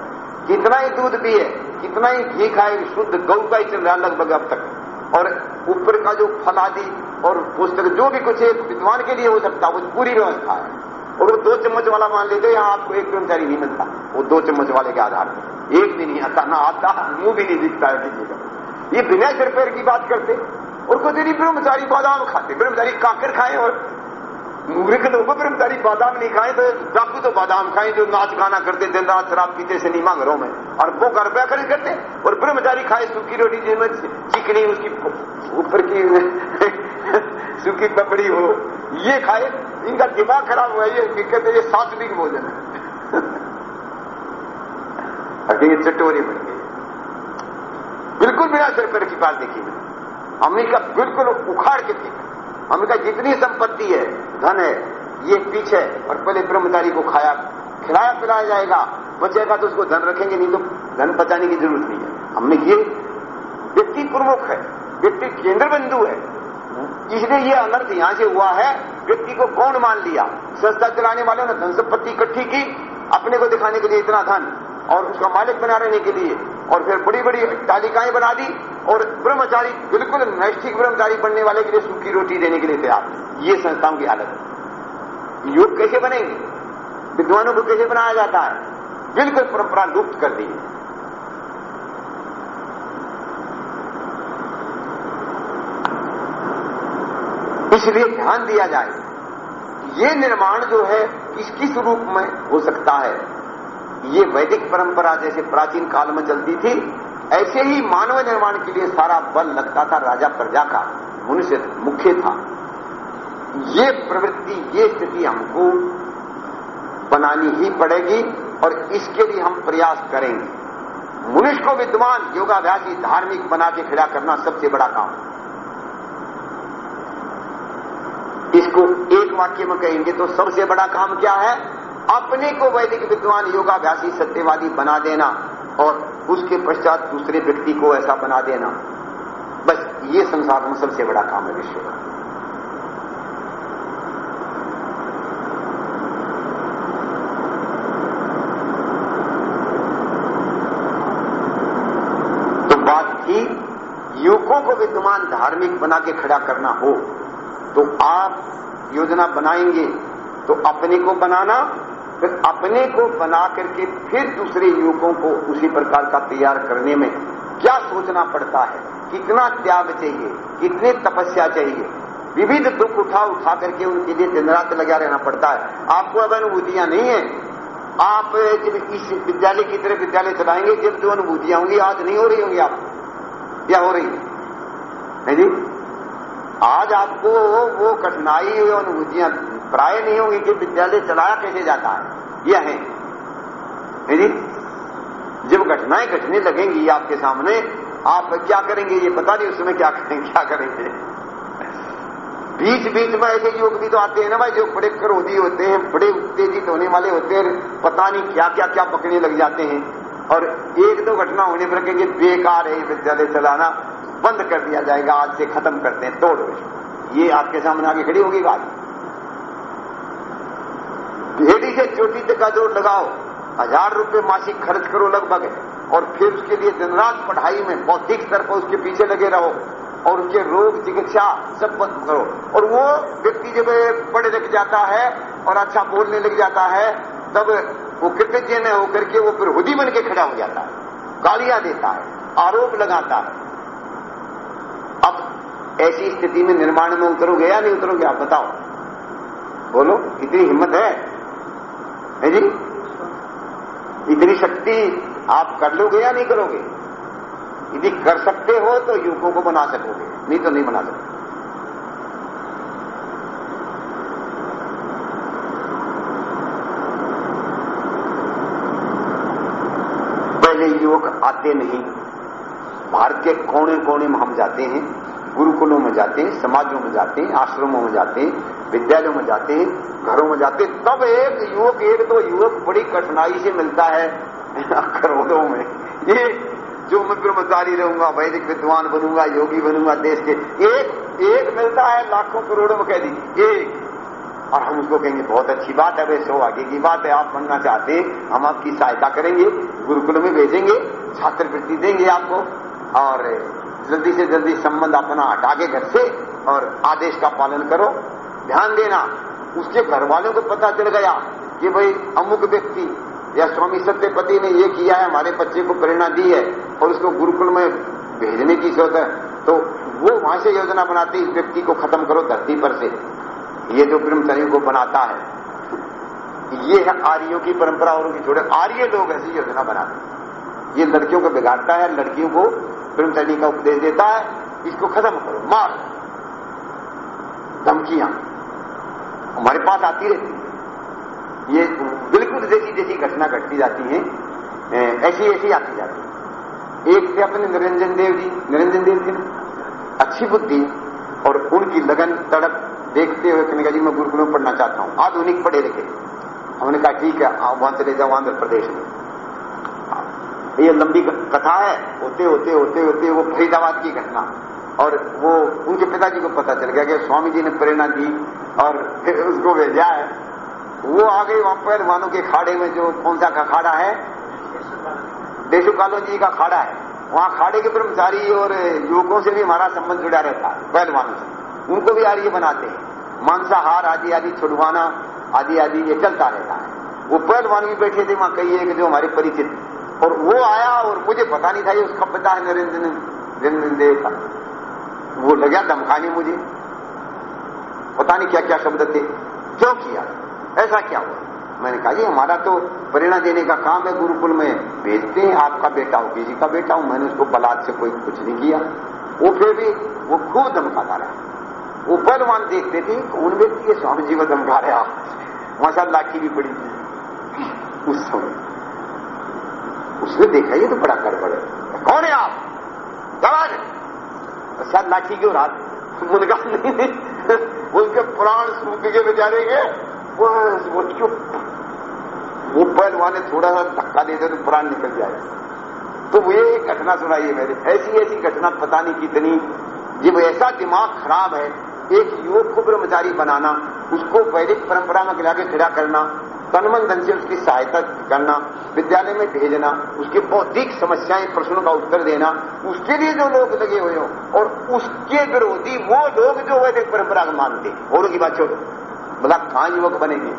कितना ही दूध पिए कितना ही घी खाए, शुद्ध गौ का ही चल रहा लगभग अब तक। और ऊपर का जो फल आदि और पुस्तक, जो भी कुछ एक विद्वान के लिए हो सकता, वो पूरी व्यवस्था है। और वो दो चम्मच वाला मान लेते यहाँ आपको एक कर्मचारी नहीं मिलता। वो दो चम्मच वाले के आधार पर। एक भी नहीं आता, ना आता, मुँह भी नहीं दिखता है किसी का। ये बिना सिर पैर की बात करते। और कुछ नहीं ब्रह्मचारी बादाम खाते। ब्रह्मचारी काकर खाए और मूर्ख लोगों ब्रह्मचारी बादाम नहीं खाए तो डाकू तो बादाम खाए, जो नाच गाना करते, दिन रात शराब पीते सिनेमा घरों मैं। और वो घर पे खरीद करते। और ब्रह्मचारी खाए सूखी रोटी जिसमें चिकनी उसकी ऊपर की सूखी पपड़ी हो, ये खाए। इनका दिमाग खराब हुआ, ये कहते ये सात्विक भोजन है। ये चटोरी बन गई। बिल्कुल बिना सिर पर की बात देखी। हमने का बिल्कुल उखाड़ के थी हमने का जितनी संपत्ति है, धन है, ये पीछे और पहले ब्रह्मचारी को खाया, खिलाया, पिलाया जाएगा। बचेगा तो उसको धन रखेंगे, नहीं तो धन बचाने की ज़रूरत नहीं है। हमने ये व्यक्ति प्रमुख है। व्यक्ति केंद्र बिंदु है। इसलिए ये अनर्थ यहाँ से हुआ है, व्यक्ति को कौन मान लिया। संस्था चलाने वाले ने धन संपत्ति इकट्ठी की, अपने को दिखाने के लिए इतना धन, और उसका मालिक बना रहने के लिए, और फिर बड़ी बड़ी तालिकाएँ बना दी, और ब्रह्मचारी बिल्कुल नैष्ठिक ब्रह्मचारी बनने वाले के लिए सूखी रोटी देने के लिए तैयार। ये संस्थाओं की हालत है। योग कैसे बनेंगे? विद्वानों को कैसे बनाया जाता है? बिल्कुल परंपरा लुप्त कर दी। इसलिए ध्यान दिया जाए। ये निर्माण जो है किस किस रूप में हो सकता है। ये वैदिक परंपरा जैसे प्राचीन काल में चलती थी, ऐसे ही मानव निर्माण के लिए सारा बल लगता था राजा प्रजा का, मनुष्य मुख्य था। ये प्रवृत्ति, ये स्थिति हमको बनानी ही पड़ेगी और इसके लिए हम प्रयास करेंगे। मनुष्य को विद्वान, योगाभ्यासी, धार्मिक बना के खड़ा करना सबसे बड़ा काम। इसको एक वाक्य में कहेंगे तो सबसे बड़ा काम क्या है? अपने को वैदिक विद्वान योगाभ्यासी सत्यवादी बना देना और उसके पश्चात दूसरे व्यक्ति को ऐसा बना देना। बस ये संसार में सबसे बड़ा काम है विश्व का। तो बात थी, युवकों को विद्वान धार्मिक बना के खड़ा करना हो। तो आप योजना बनाएँगे तो अपने को बनाना, फिर अपने को बना करके फिर दूसरे युवकों को उसी प्रकार का तैयार करने में क्या सोचना पड़ता है? कितना त्याग चाहिए? कितनी तपस्या चाहिए? विविध दुख उठा उठा करके उनके लिए दिन रात लगा रहना पड़ता है। आपको अब अनुभूतियाँ नहीं है। आप जब इस विद्यालय की तरह विद्यालय चलाएँगे, जब जो अनुभूतियाँ होंगी, आज नहीं हो रही होंगी आपको या हो रही है जी? आज आपको वो कठिनाई और अनुभूतियाँ प्राय नहीं होंगी कि विद्यालय चलाया कैसे जाता है। यह है। जी? जब घटनाएँ घटने लगेंगी आपके सामने, आप क्या करेंगे ये पता नहीं उसमें क्या करेंगे क्या करेंगे। बीच बीच में ऐसे युवक भी तो आते हैं ना भाई, जो बड़े क्रोधी होते हैं, बड़े उत्तेजित होने वाले होते हैं, पता नहीं क्या क्या क्या पकड़ने लग जाते हैं। और एक दो घटना होने पर कहेंगे, बेकार है विद्यालय चलाना। बंद कर दिया जाएगा, आज से खत्म करते हैं तोड़ ये आपके सामने आगे खड़ी होगी बात। भेड़ी से चोटी तक का ज़ोर लगाओ, हज़ार रुपए मासिक खर्च करो लगभग, और फिर उसके लिए दिन रात पढ़ाई में बौद्धिक स्तर पर उसके पीछे लगे रहो, और उसके रोग चिकित्सा सब बंद करो। और वो व्यक्ति जब पढ़े लिख जाता है और अच्छा बोलने लग जाता है, तब वो कृतज्ञ न होकर के वो फिर हुदी बन के खड़ा हो जाता है, गालियाँ देता है, आरोप लगाता है। ऐसी स्थिति में निर्माण में उतरोगे या नहीं उतरोगे आप बताओ। बोलो इतनी हिम्मत है, है जी? इतनी शक्ति आप कर लोगे या नहीं करोगे? यदि कर सकते हो तो युवकों को बना सकोगे। नहीं तो नहीं बना सकते पहले युवक आते नहीं। भारत के कोने कोने में हम जाते हैं। गुरुकुलों में जाते हैं, समाजों में जाते हैं, आश्रमों में जाते हैं, विद्यालयों में जाते हैं, घरों में जाते हैं, तब एक युवक, एक दो युवक बड़ी कठिनाई से मिलता है करोड़ों में। ये जो मैं ब्रह्मचारी रहूँगा, वैदिक विद्वान बनूँगा, योगी बनूँगा देश के, एक एक मिलता है लाखों करोड़ों में कह दी एक। और हम उसको कहेंगे, बहुत अच्छी बात है वैसे आगे की बात है, आप बनना चाहते हैं, हम आपकी सहायता करेंगे, गुरुकुल में भेजेंगे, छात्रवृत्ति देंगे आपको। और जल्दी से जल्दी संबंध अपना हटा के घर से और आदेश का पालन करो। ध्यान देना, उसके घर वालों को पता चल गया कि भाई अमुक व्यक्ति या स्वामी सत्यपति ने ये किया है, हमारे बच्चे को प्रेरणा दी है और उसको गुरुकुल में भेजने की ज़रूरत है। तो वो वहाँ से योजना बनाती, इस व्यक्ति को खत्म करो धरती पर से। ये जो ब्रह्मचारियों को बनाता है, ये है आर्यों की परंपरा और उनकी छोड़े आर्य लोग ऐसी योजना बनाते ये लड़कियों को बिगाड़ता है, लड़कियों को ब्रह्मचारी का उपदेश देता है इसको खत्म करो मार धमकियाँ हमारे पास आती रहती है ये बिल्कुल जैसी जैसी घटना घटती जाती है ऐसी ऐसी आती जाती है एक थे अपने निरंजन देव जी निरंजन देव जी अच्छी बुद्धि और उनकी लगन तड़प देखते हुए कहने जी मैं गुरुकुल में पढ़ना चाहता हूँ आधुनिक पढ़े लिखे हमने कहा ठीक है आप वहाँ चले जाओ आंध्र प्रदेश में ये लंबी कथा है। होते होते होते होते वो फरीदाबाद की घटना। और वो उनके पिताजी को पता चल गया कि स्वामी जी ने प्रेरणा दी और फिर उसको भेजा है। वो आ गई वहाँ पहलवानों के खाड़े में जो कौन सा का खाड़ा है? देशु कालो जी का खाड़ा है। वहाँ खाड़े के ब्रह्मचारी और युवकों से भी हमारा संबंध जुड़ा रहता है, पहलवानों से। उनको भी आर्य बनाते हैं। मांसाहार, आदि आदि, छुड़वाना, आदि आदि, ये चलता रहता है। वो पहलवान भी बैठे थे, वहाँ कई एक जो हमारे परिचित और वो आया और मुझे पता नहीं था ये उसका पिता है नरेंद्र नरेंद्र देव का। वो लगा धमकाने मुझे। पता नहीं क्या क्या शब्द थे। क्यों किया? ऐसा क्या हुआ? मैंने कहा, जी, हमारा तो प्रेरणा देने का काम है, गुरुकुल में भेजते हैं, आपका बेटा हो, किसी का बेटा हूँ। मैंने उसको बलाद से कोई कुछ नहीं किया। वो फिर भी, वो खूब धमकाता रहा। वो बलवान देखते थे, उन व्यक्ति स्वामी जी को धमका रहे आप वहाँ लाठी भी पड़ी थी उस समय। उसने देखा ये तो बड़ा गड़बड़ है। कौन है आप? दवा शायद लाठी क्यों रात? मुनगा नहीं, नहीं। उनके प्राण सूख के बेचारे के वो चुप। वो पहलवाने थोड़ा सा धक्का दे दे तो प्राण निकल जाए। तो वो ये घटना सुनाई है मेरे। ऐसी ऐसी घटना पता नहीं कितनी। जब ऐसा दिमाग खराब है एक युवक को ब्रह्मचारी बनाना उसको वैदिक परंपरा में गिरा के खड़ा करना तनमन धन से उसकी सहायता करना, विद्यालय में भेजना, उसकी बौद्धिक समस्याएँ, प्रश्नों का उत्तर देना, उसके लिए जो लोग लगे हुए हो और उसके विरोधी वो लोग जो वैदिक परंपरा को मानते हैं। और की बात छोड़ो। मतलब कहाँ युवक बनेंगे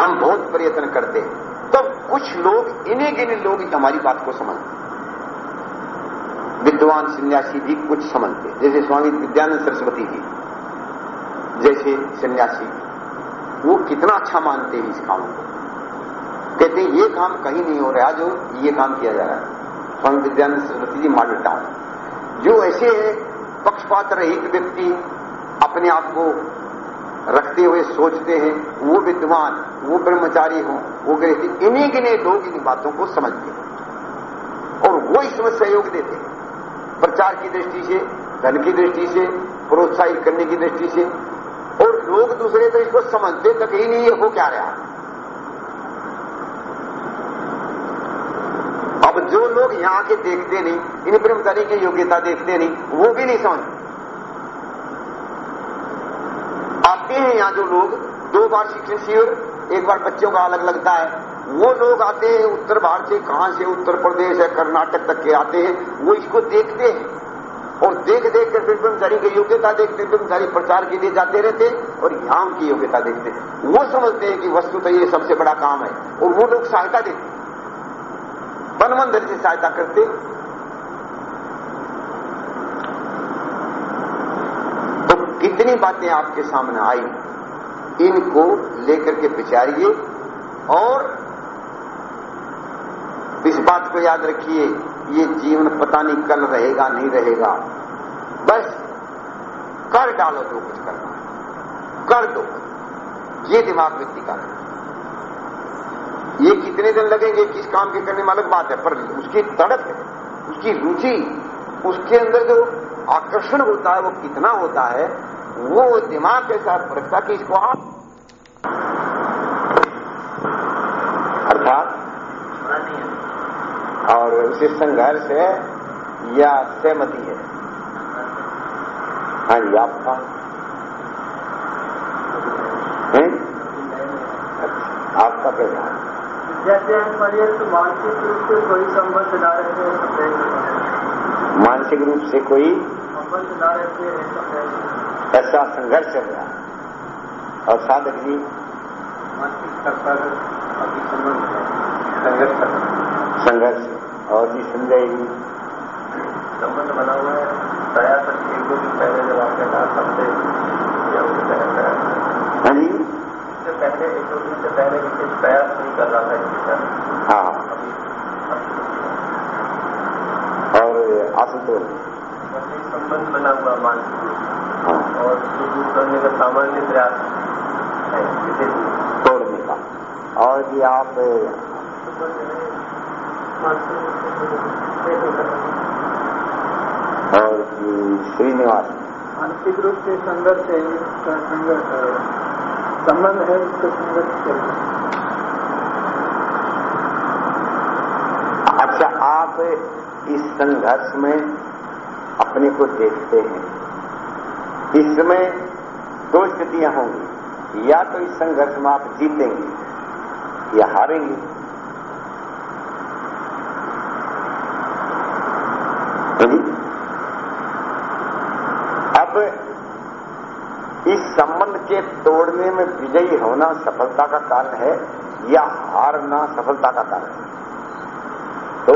हम बहुत प्रयत्न करते तो कुछ लोग लोग हमारी बात को समझते। विद्वान सन्यासी भी कुछ समझते। जैसे स्वामी विद्यानंद सरस्वती जी, जैसे सन्यासी, वो कितना अच्छा मानते हैं इस काम को। कहते हैं, ये काम कहीं नहीं हो रहा जो ये काम किया जा रहा है। स्वामी विद्यानंद सरस्वती जी मॉडल टाउन जो ऐसे पक्षपात रहित व्यक्ति अपने आप को रखते हुए सोचते हैं, वो विद्वान, वो ब्रह्मचारी हो वो गृहस्थी इन्हीं गिने लोग इन बातों को समझते हैं। और वो इसमें सहयोग देते हैं। प्रचार की दृष्टि से, धन की दृष्टि से, प्रोत्साहित करने की दृष्टि से। और लोग दूसरे तो इसको समझते तक ही नहीं है क्या रहा। अब जो लोग यहाँ के देखते नहीं, इन ब्रह्मचारी की योग्यता देखते नहीं, वो भी नहीं समझते आते हैं यहाँ जो लोग, दो बार शिक्षण शिविर एक बार बच्चों का अलग लगता है। वो लोग आते हैं, उत्तर भारत से कहाँ से उत्तर प्रदेश है कर्नाटक तक के आते हैं, वो इसको देखते हैं। और देख देख कर फिर की योग्यता देखते ब्रह्मचारी प्रचार के लिए जाते रहते और यहाँ की योग्यता देखते वो समझते हैं कि वस्तु तो ये सबसे बड़ा काम है और वो लोग सहायता देते बनमंदर से सहायता करते तो कितनी बातें आपके सामने आई? इनको लेकर के विचारिए और इस बात को याद रखिए, ये जीवन पता नहीं कल रहेगा, नहीं रहेगा। बस कर डालो जो कुछ करना कर दो। ये दिमाग व्यक्ति का है ये कितने दिन लगेंगे किस काम के करने में अलग बात है, पर उसकी तड़प है, उसकी रुचि, उसके अंदर जो आकर्षण होता है, वो कितना होता है, वो दिमाग के साथ रखता कि इसको आप अर्थात और उसे संघर्ष है या सहमति है? हाँ जी आपका आपका क्या ध्यान जैसे हम पढ़िए तो मानसिक रूप से कोई संबंध ना रहते मानसिक रूप से कोई संबंध ना रहते ऐसा संघर्ष चल रहा और साधक जी? मानसिक सत्ता अभी संबंध संघर्ष। संघर्ष। और जी सुन जी संबंध बना हुआ है। प्रयास एक दो दिन पहले जब आपके सबसे पहले हाँ। जी। इससे पहले एक दो दिन से पहले विशेष प्रयास नहीं कर रहा था हाँ। और आशुतोष संबंध बना हुआ मानसिक। हाँ। और दूर करने का सामान्य प्रयास है तोड़ने का। और जी आप और श्रीनिवास। मानसिक रूप से संघर्ष है इसका संघर्ष है। संबंध है इसको संघर्ष अच्छा आप इस संघर्ष में अपने को देखते हैं। इसमें दो स्थितियाँ होंगी। या तो इस संघर्ष में आप जीतेंगे या हारेंगे है जी? अब इस संबंध के तोड़ने में विजयी होना सफलता का कारण है या हारना सफलता का कारण है? तो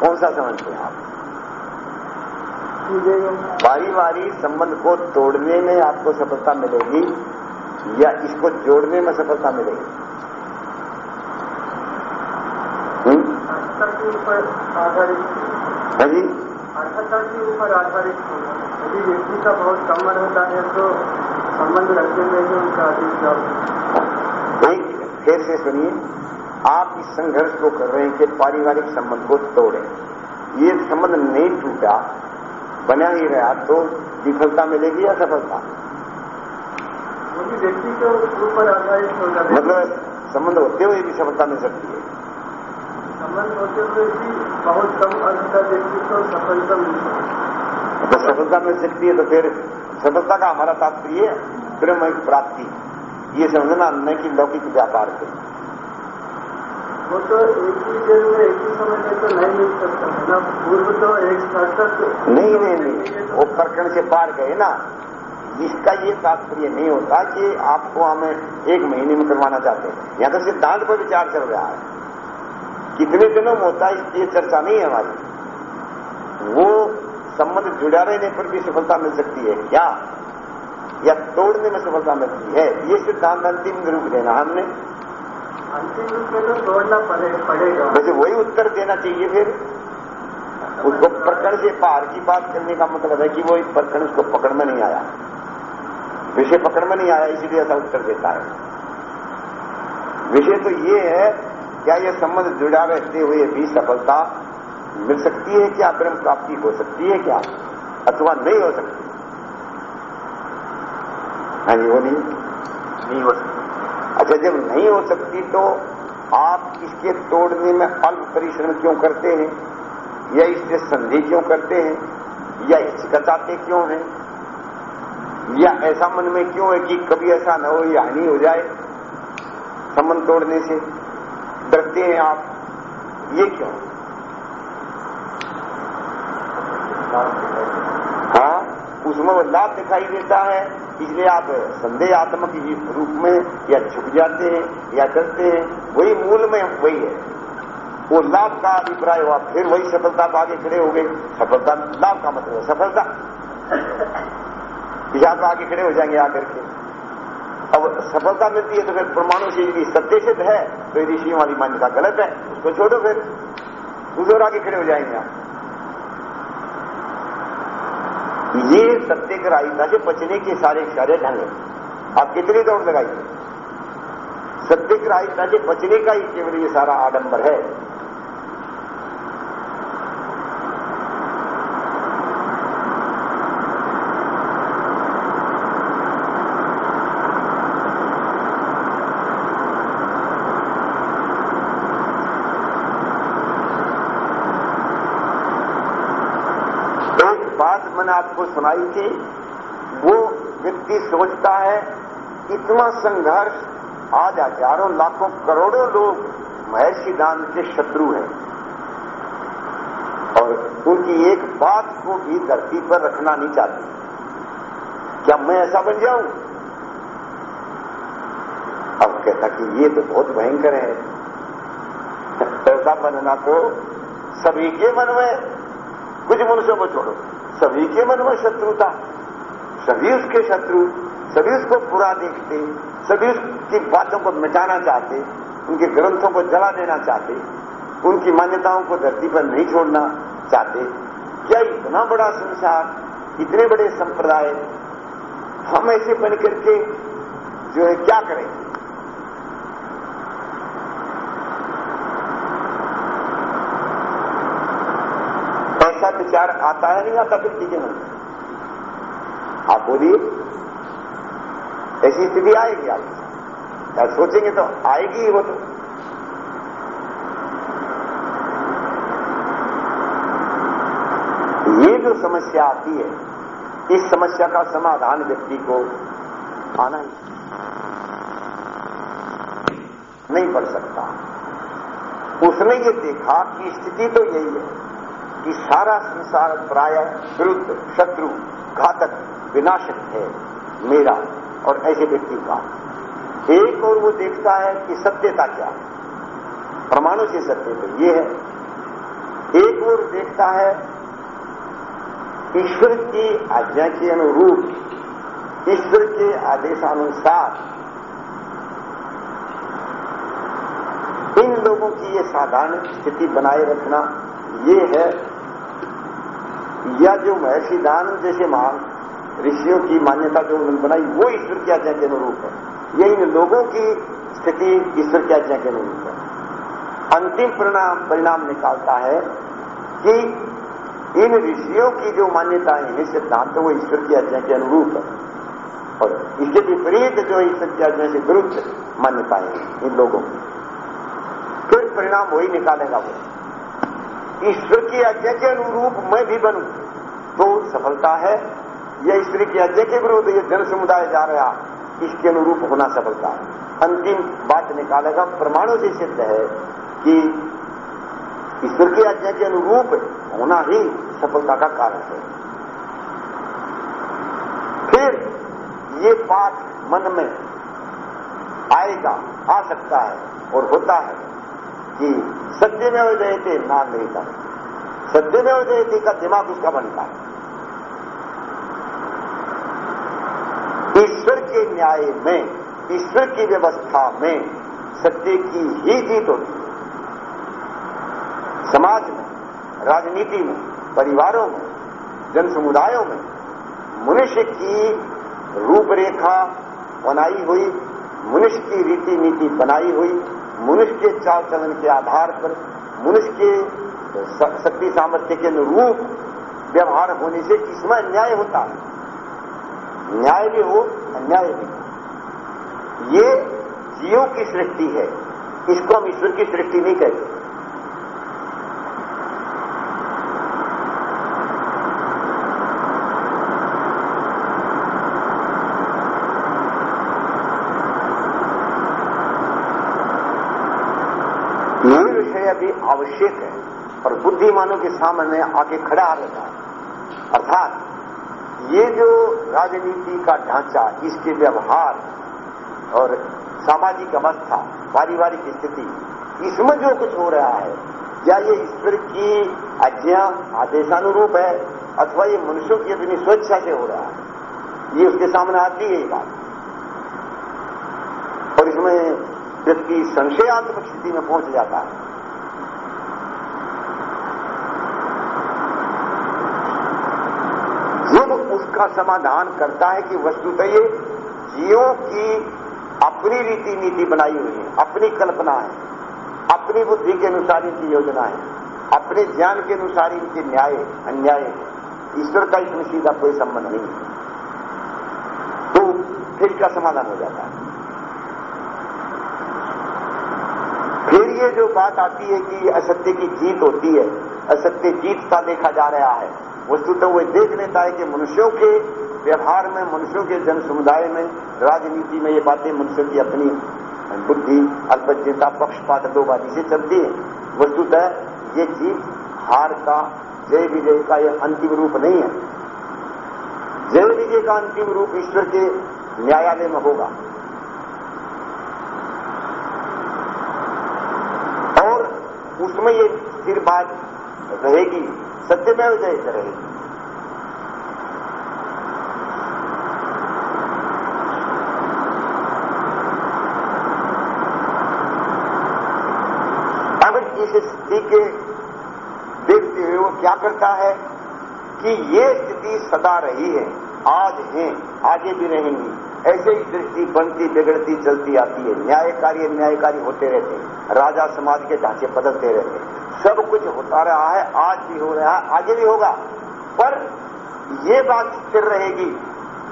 कौन सा समझते हैं आप? बारी बारी संबंध को तोड़ने में आपको सफलता मिलेगी या इसको जोड़ने में सफलता मिलेगी? हम्म? ऊपर आधारित है जी। के ऊपर आधारित होगा यदि व्यक्ति का बहुत संबंध होता है तो संबंध रखने में उनका अधिक जॉब एक फिर से सुनिए। आप इस संघर्ष को कर रहे हैं कि पारिवारिक संबंध को तोड़ें। ये संबंध नहीं टूटा बना ही रहा तो विफलता मिलेगी या सफलता? व्यक्ति के ऊपर आधारित होगा मतलब संबंध होते हुए भी सफलता मिल सकती है। संबंध होते हुए भी बहुत कम का व्यक्ति को सफलता मिल सकती तो सफलता मिल सकती है तो फिर सफलता का हमारा तात्पर्य ब्रह्म प्राप्ति। ये समझना न कि लौकिक व्यापार से। वो तो एक ही देर में एक ही समय में तो नहीं मिल सकता है ना? पूर्व तो एक स्तर तक नहीं नहीं नहीं। वो प्रकरण से पार गए ना। इसका ये तात्पर्य नहीं होता कि आपको हमें एक महीने में करवाना चाहते हैं। यहाँ तो सिद्धांत पर विचार चल रहा है। कितने दिनों में होता है ये चर्चा नहीं है हमारी। वो संबंध जुड़ा रहने पर भी सफलता मिल सकती है। क्या या तोड़ने में सफलता मिलती है। ये सिद्धांत अंतिम रूप देना हमने। अंतिम रूप में तो तोड़ना पड़े पड़ेगा। वैसे वही उत्तर देना चाहिए फिर। उसको प्रकरण से पार की बात करने का मतलब है कि वो इस प्रकरण उसको पकड़ में नहीं आया। विषय पकड़ में नहीं आया इसीलिए ऐसा उत्तर देता है। विषय तो ये है क्या यह संबंध जुड़ा रहते हुए भी सफलता मिल सकती है क्या? ब्रह्म प्राप्ति हो सकती है क्या? अथवा नहीं हो सकती? हाँ जी वो नहीं। नहीं हो सकती। अच्छा जब नहीं हो सकती तो आप इसके तोड़ने में अल्प परिश्रम क्यों करते हैं? या इससे संधि क्यों करते हैं? या हिचकचाते क्यों हैं? या ऐसा मन में क्यों है कि कभी ऐसा न हो या हानि हो जाए संबंध तोड़ने से? डरते हैं आप? ये क्यों? हाँ उसमें वो लाभ दिखाई देता है, इसलिए आप संदेहात्मक रूप में या झुक जाते हैं, या डरते हैं, वही मूल में वही है। वो लाभ का अभिप्राय हुआ, फिर वही सफलता को आगे खड़े हो गए। सफलता, लाभ का मतलब है सफलता। तो आगे खड़े हो जाएँगे आकर के। अब सफलता मिलती है तो फिर परमाणु से यदि सत्य सिद्ध है तो यदि ऋषियों वाली मान्यता गलत है उसको छोड़ो फिर। दूसरे आगे खड़े हो जाएँगे आप। ये सत्य सत्यग्राहिता से बचने के सारे सारे ढंग आप कितनी दौड़ लगाइए सत्यग्राहिता से बचने का ही केवल ये सारा आडंबर है एक बात मैंने आपको सुनाई थी, वो व्यक्ति सोचता है, इतना संघर्ष, आज हज़ारों, लाखों, करोड़ों लोग महर्षि दान के शत्रु हैं। और उनकी एक बात को भी धरती पर रखना नहीं चाहती। क्या मैं ऐसा बन जाऊँ? अब कहता कि ये तो बहुत भयंकर है। ऐसा बनना तो सभी के मन में कुछ मनुष्यों को छोड़ो। सभी के मन में शत्रुता सभी उसके शत्रु, सभी उसको बुरा देखते, सभी उसकी बातों को मिटाना चाहते, उनके ग्रंथों को जला देना चाहते, उनकी मान्यताओं को धरती पर नहीं छोड़ना चाहते। क्या इतना बड़ा संसार, इतने बड़े संप्रदाय, हम ऐसे बन करके जो है क्या करें ऐसा विचार आता है नहीं आता फिर चीज़ें में आप बोलिए। ऐसी स्थिति आएगी आप। क्या सोचेंगे तो आएगी वो तो। ये जो समस्या आती है, इस समस्या का समाधान व्यक्ति को आना ही नहीं पड़ सकता। उसने ये देखा कि स्थिति तो यही है। कि सारा संसार प्राय विरुद्ध, शत्रु, घातक, विनाशक है, मेरा और ऐसे व्यक्ति का। एक और वो देखता है कि सत्यता क्या है। परमाणु से सत्य तो ये है। एक और देखता है, ईश्वर की आज्ञा के अनुरूप, ईश्वर के आदेशानुसार, इन लोगों की ये साधारण स्थिति बनाए रखना, ये है या जो महर्षि दान जैसे महान ऋषियों की मान्यता जो उन्होंने बनाई, वो ईश्वर की आज्ञा के अनुरूप है। ये इन लोगों की स्थिति ईश्वर की आज्ञा के अनुरूप है। अंतिम परिणाम परिणाम निकालता है कि इन ऋषियों की जो मान्यताएँ हैं सिद्धांत वो ईश्वर की आज्ञा के अनुरूप है। और इसके विपरीत जो ईश्वर की आज्ञा से विरुद्ध मान्यताएँ हैं इन लोगों की। फिर परिणाम वही निकालेगा वो। ईश्वर की आज्ञा के अनुरूप मैं भी बनूं। तो सफलता है। या ईश्वर की आज्ञा के विरुद्ध ये जन समुदाय जा रहा। इसके अनुरूप होना सफलता है। अंतिम बात निकालेगा। परमाणु से सिद्ध है कि ईश्वर की आज्ञा के अनुरूप होना ही सफलता का कारण है। फिर ये पाठ मन में आएगा, आ सकता है और होता है कि हो जयते नाम नहीं था। सत्य में हो जयते का दिमाग उसका बनता है ईश्वर के न्याय में, ईश्वर की व्यवस्था में सत्य की ही जीत होती समाज में, राजनीति में, परिवारों में जन समुदायों में मनुष्य की रूपरेखा बनाई हुई, मनुष्य की रीति नीति बनाई हुई मनुष्य के चाल चलन के आधार पर, मनुष्य के शक्ति सामर्थ्य के अनुरूप व्यवहार होने से इसमें अन्याय होता है। न्याय भी हो, अन्याय भी। ये जीव की सृष्टि है। इसको हम ईश्वर की सृष्टि नहीं कहते ये विषय अभी आवश्यक है बुद्धिमानों के सामने आके खड़ा रहता है। अर्थात, ये जो राजनीति का ढांचा, इसके व्यवहार और सामाजिक अवस्था, पारिवारिक स्थिति, इसमें जो कुछ हो रहा है, या ये ईश्वर की आज्ञा, आदेशानुरूप है, अथवा ये मनुष्यों की अपनी स्वेच्छा से हो रहा है, ये उसके सामने आती है ये बात। और इसमें व्यक्ति संशयात्मक स्थिति में पहुँच जाता है जब उसका समाधान करता है कि वस्तुतः ये जीवों की अपनी रीति नीति बनाई हुई है, अपनी कल्पना है, अपनी बुद्धि के अनुसार इनकी योजना है, अपने ज्ञान के अनुसार इनके न्याय, अन्याय ईश्वर का इसमें सीधा कोई संबंध नहीं है। तो फिर इसका समाधान हो जाता है। फिर ये जो बात आती है कि असत्य की जीत होती है, असत्य जीतता देखा जा रहा है वस्तु तो वह देख लेता है कि मनुष्यों के व्यवहार में, मनुष्यों के जन समुदाय में, राजनीति में ये बातें मनुष्य की अपनी बुद्धि, अल्पज्ञता, पक्षपात दो बाजी से चलती है। वस्तुतः ये जीत हार का, जय विजय का यह अंतिम रूप नहीं है। जय विजय का अंतिम रूप ईश्वर के न्यायालय में होगा। और उसमें ये स्थिर बात रहेगी। सत्यमेव जय रहेगी इस स्थिति के देखते हुए वो क्या करता है कि ये स्थिति सदा रही है, आज है, आगे भी रहेंगी। ऐसे ही दृष्टि बनती, बिगड़ती, चलती आती है। न्यायकारी न्यायकारी होते रहते राजा समाज के ढांचे बदलते रहते सब कुछ होता रहा है, आज भी हो रहा है, आगे भी होगा। पर ये बात स्थिर रहेगी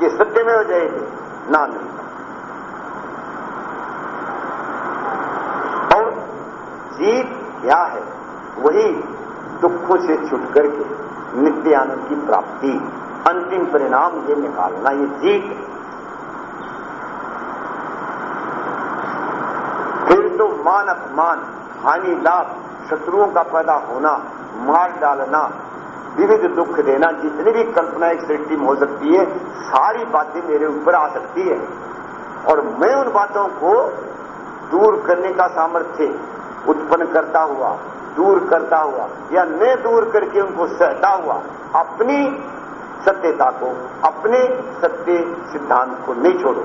कि सत्य में हो जाएगी, ना नहीं। और जीत क्या है? वही दुखों से छुट करके नित्य आनंद की प्राप्ति। अंतिम परिणाम ये निकालना, ये जीत फिर तो मान अपमान, हानि लाभ, शत्रुओं का पैदा होना, मार डालना, विविध दुख देना, जितनी भी कल्पना एक सृष्टि में हो सकती है, सारी बातें मेरे ऊपर आ सकती है। और मैं उन बातों को दूर करने का सामर्थ्य उत्पन्न करता हुआ, दूर करता हुआ, या न दूर करके उनको सहता हुआ, अपनी सत्यता को, अपने सत्य सिद्धांत को नहीं छोड़ो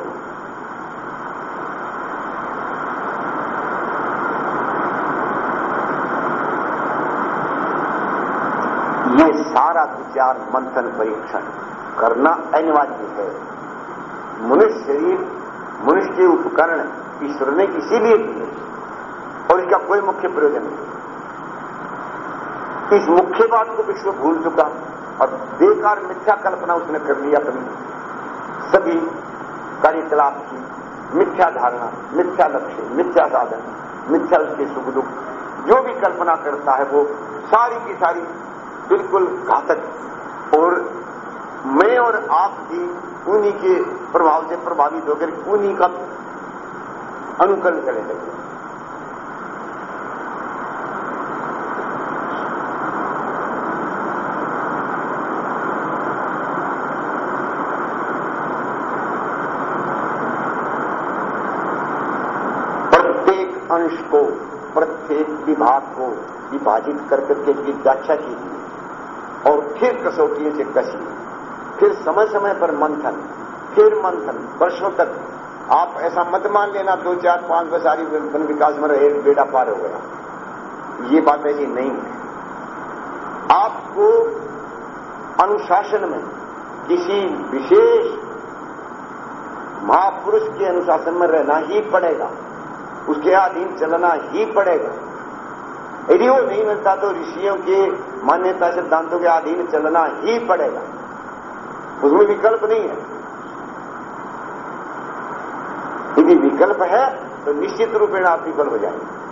ये सारा विचार मंथन परीक्षण करना अनिवार्य है। मनुष्य शरीर, मनुष्य के उपकरण ईश्वर ने इसीलिए दिए। और इसका कोई मुख्य प्रयोजन नहीं। इस मुख्य बात को विश्व भूल चुका और बेकार मिथ्या कल्पना उसने कर लिया अपनी सभी कार्यकलाप की। मिथ्या धारणा, मिथ्या लक्ष्य, मिथ्या साधन, मिथ्या उसके सुख दुख, जो भी कल्पना करता है वो सारी की सारी बिल्कुल घातक। और मैं और आप भी उन्हीं के प्रभाव से प्रभावित होकर उन्हीं का अनुकरण करने लगे प्रत्येक अंश को, प्रत्येक विभाग को विभाजित कर करके व्याख्या और फिर कसौटियों से कसिए फिर समय समय पर मंथन, फिर मंथन, वर्षों तक। आप ऐसा मत मान लेना, दो, चार, पाँच बसारी वन विकास में रहे बेड़ा पार हो गया। ये बात ऐसी नहीं है। आपको अनुशासन में किसी विशेष महापुरुष के अनुशासन में रहना ही पड़ेगा। उसके अधीन चलना ही पड़ेगा। यदि वो नहीं मिलता तो ऋषियों के मान्यता सिद्धांतों के अधीन चलना ही पड़ेगा। उसमें विकल्प नहीं है। यदि विकल्प है तो निश्चित रूपेण आप विफल हो जाएँगे।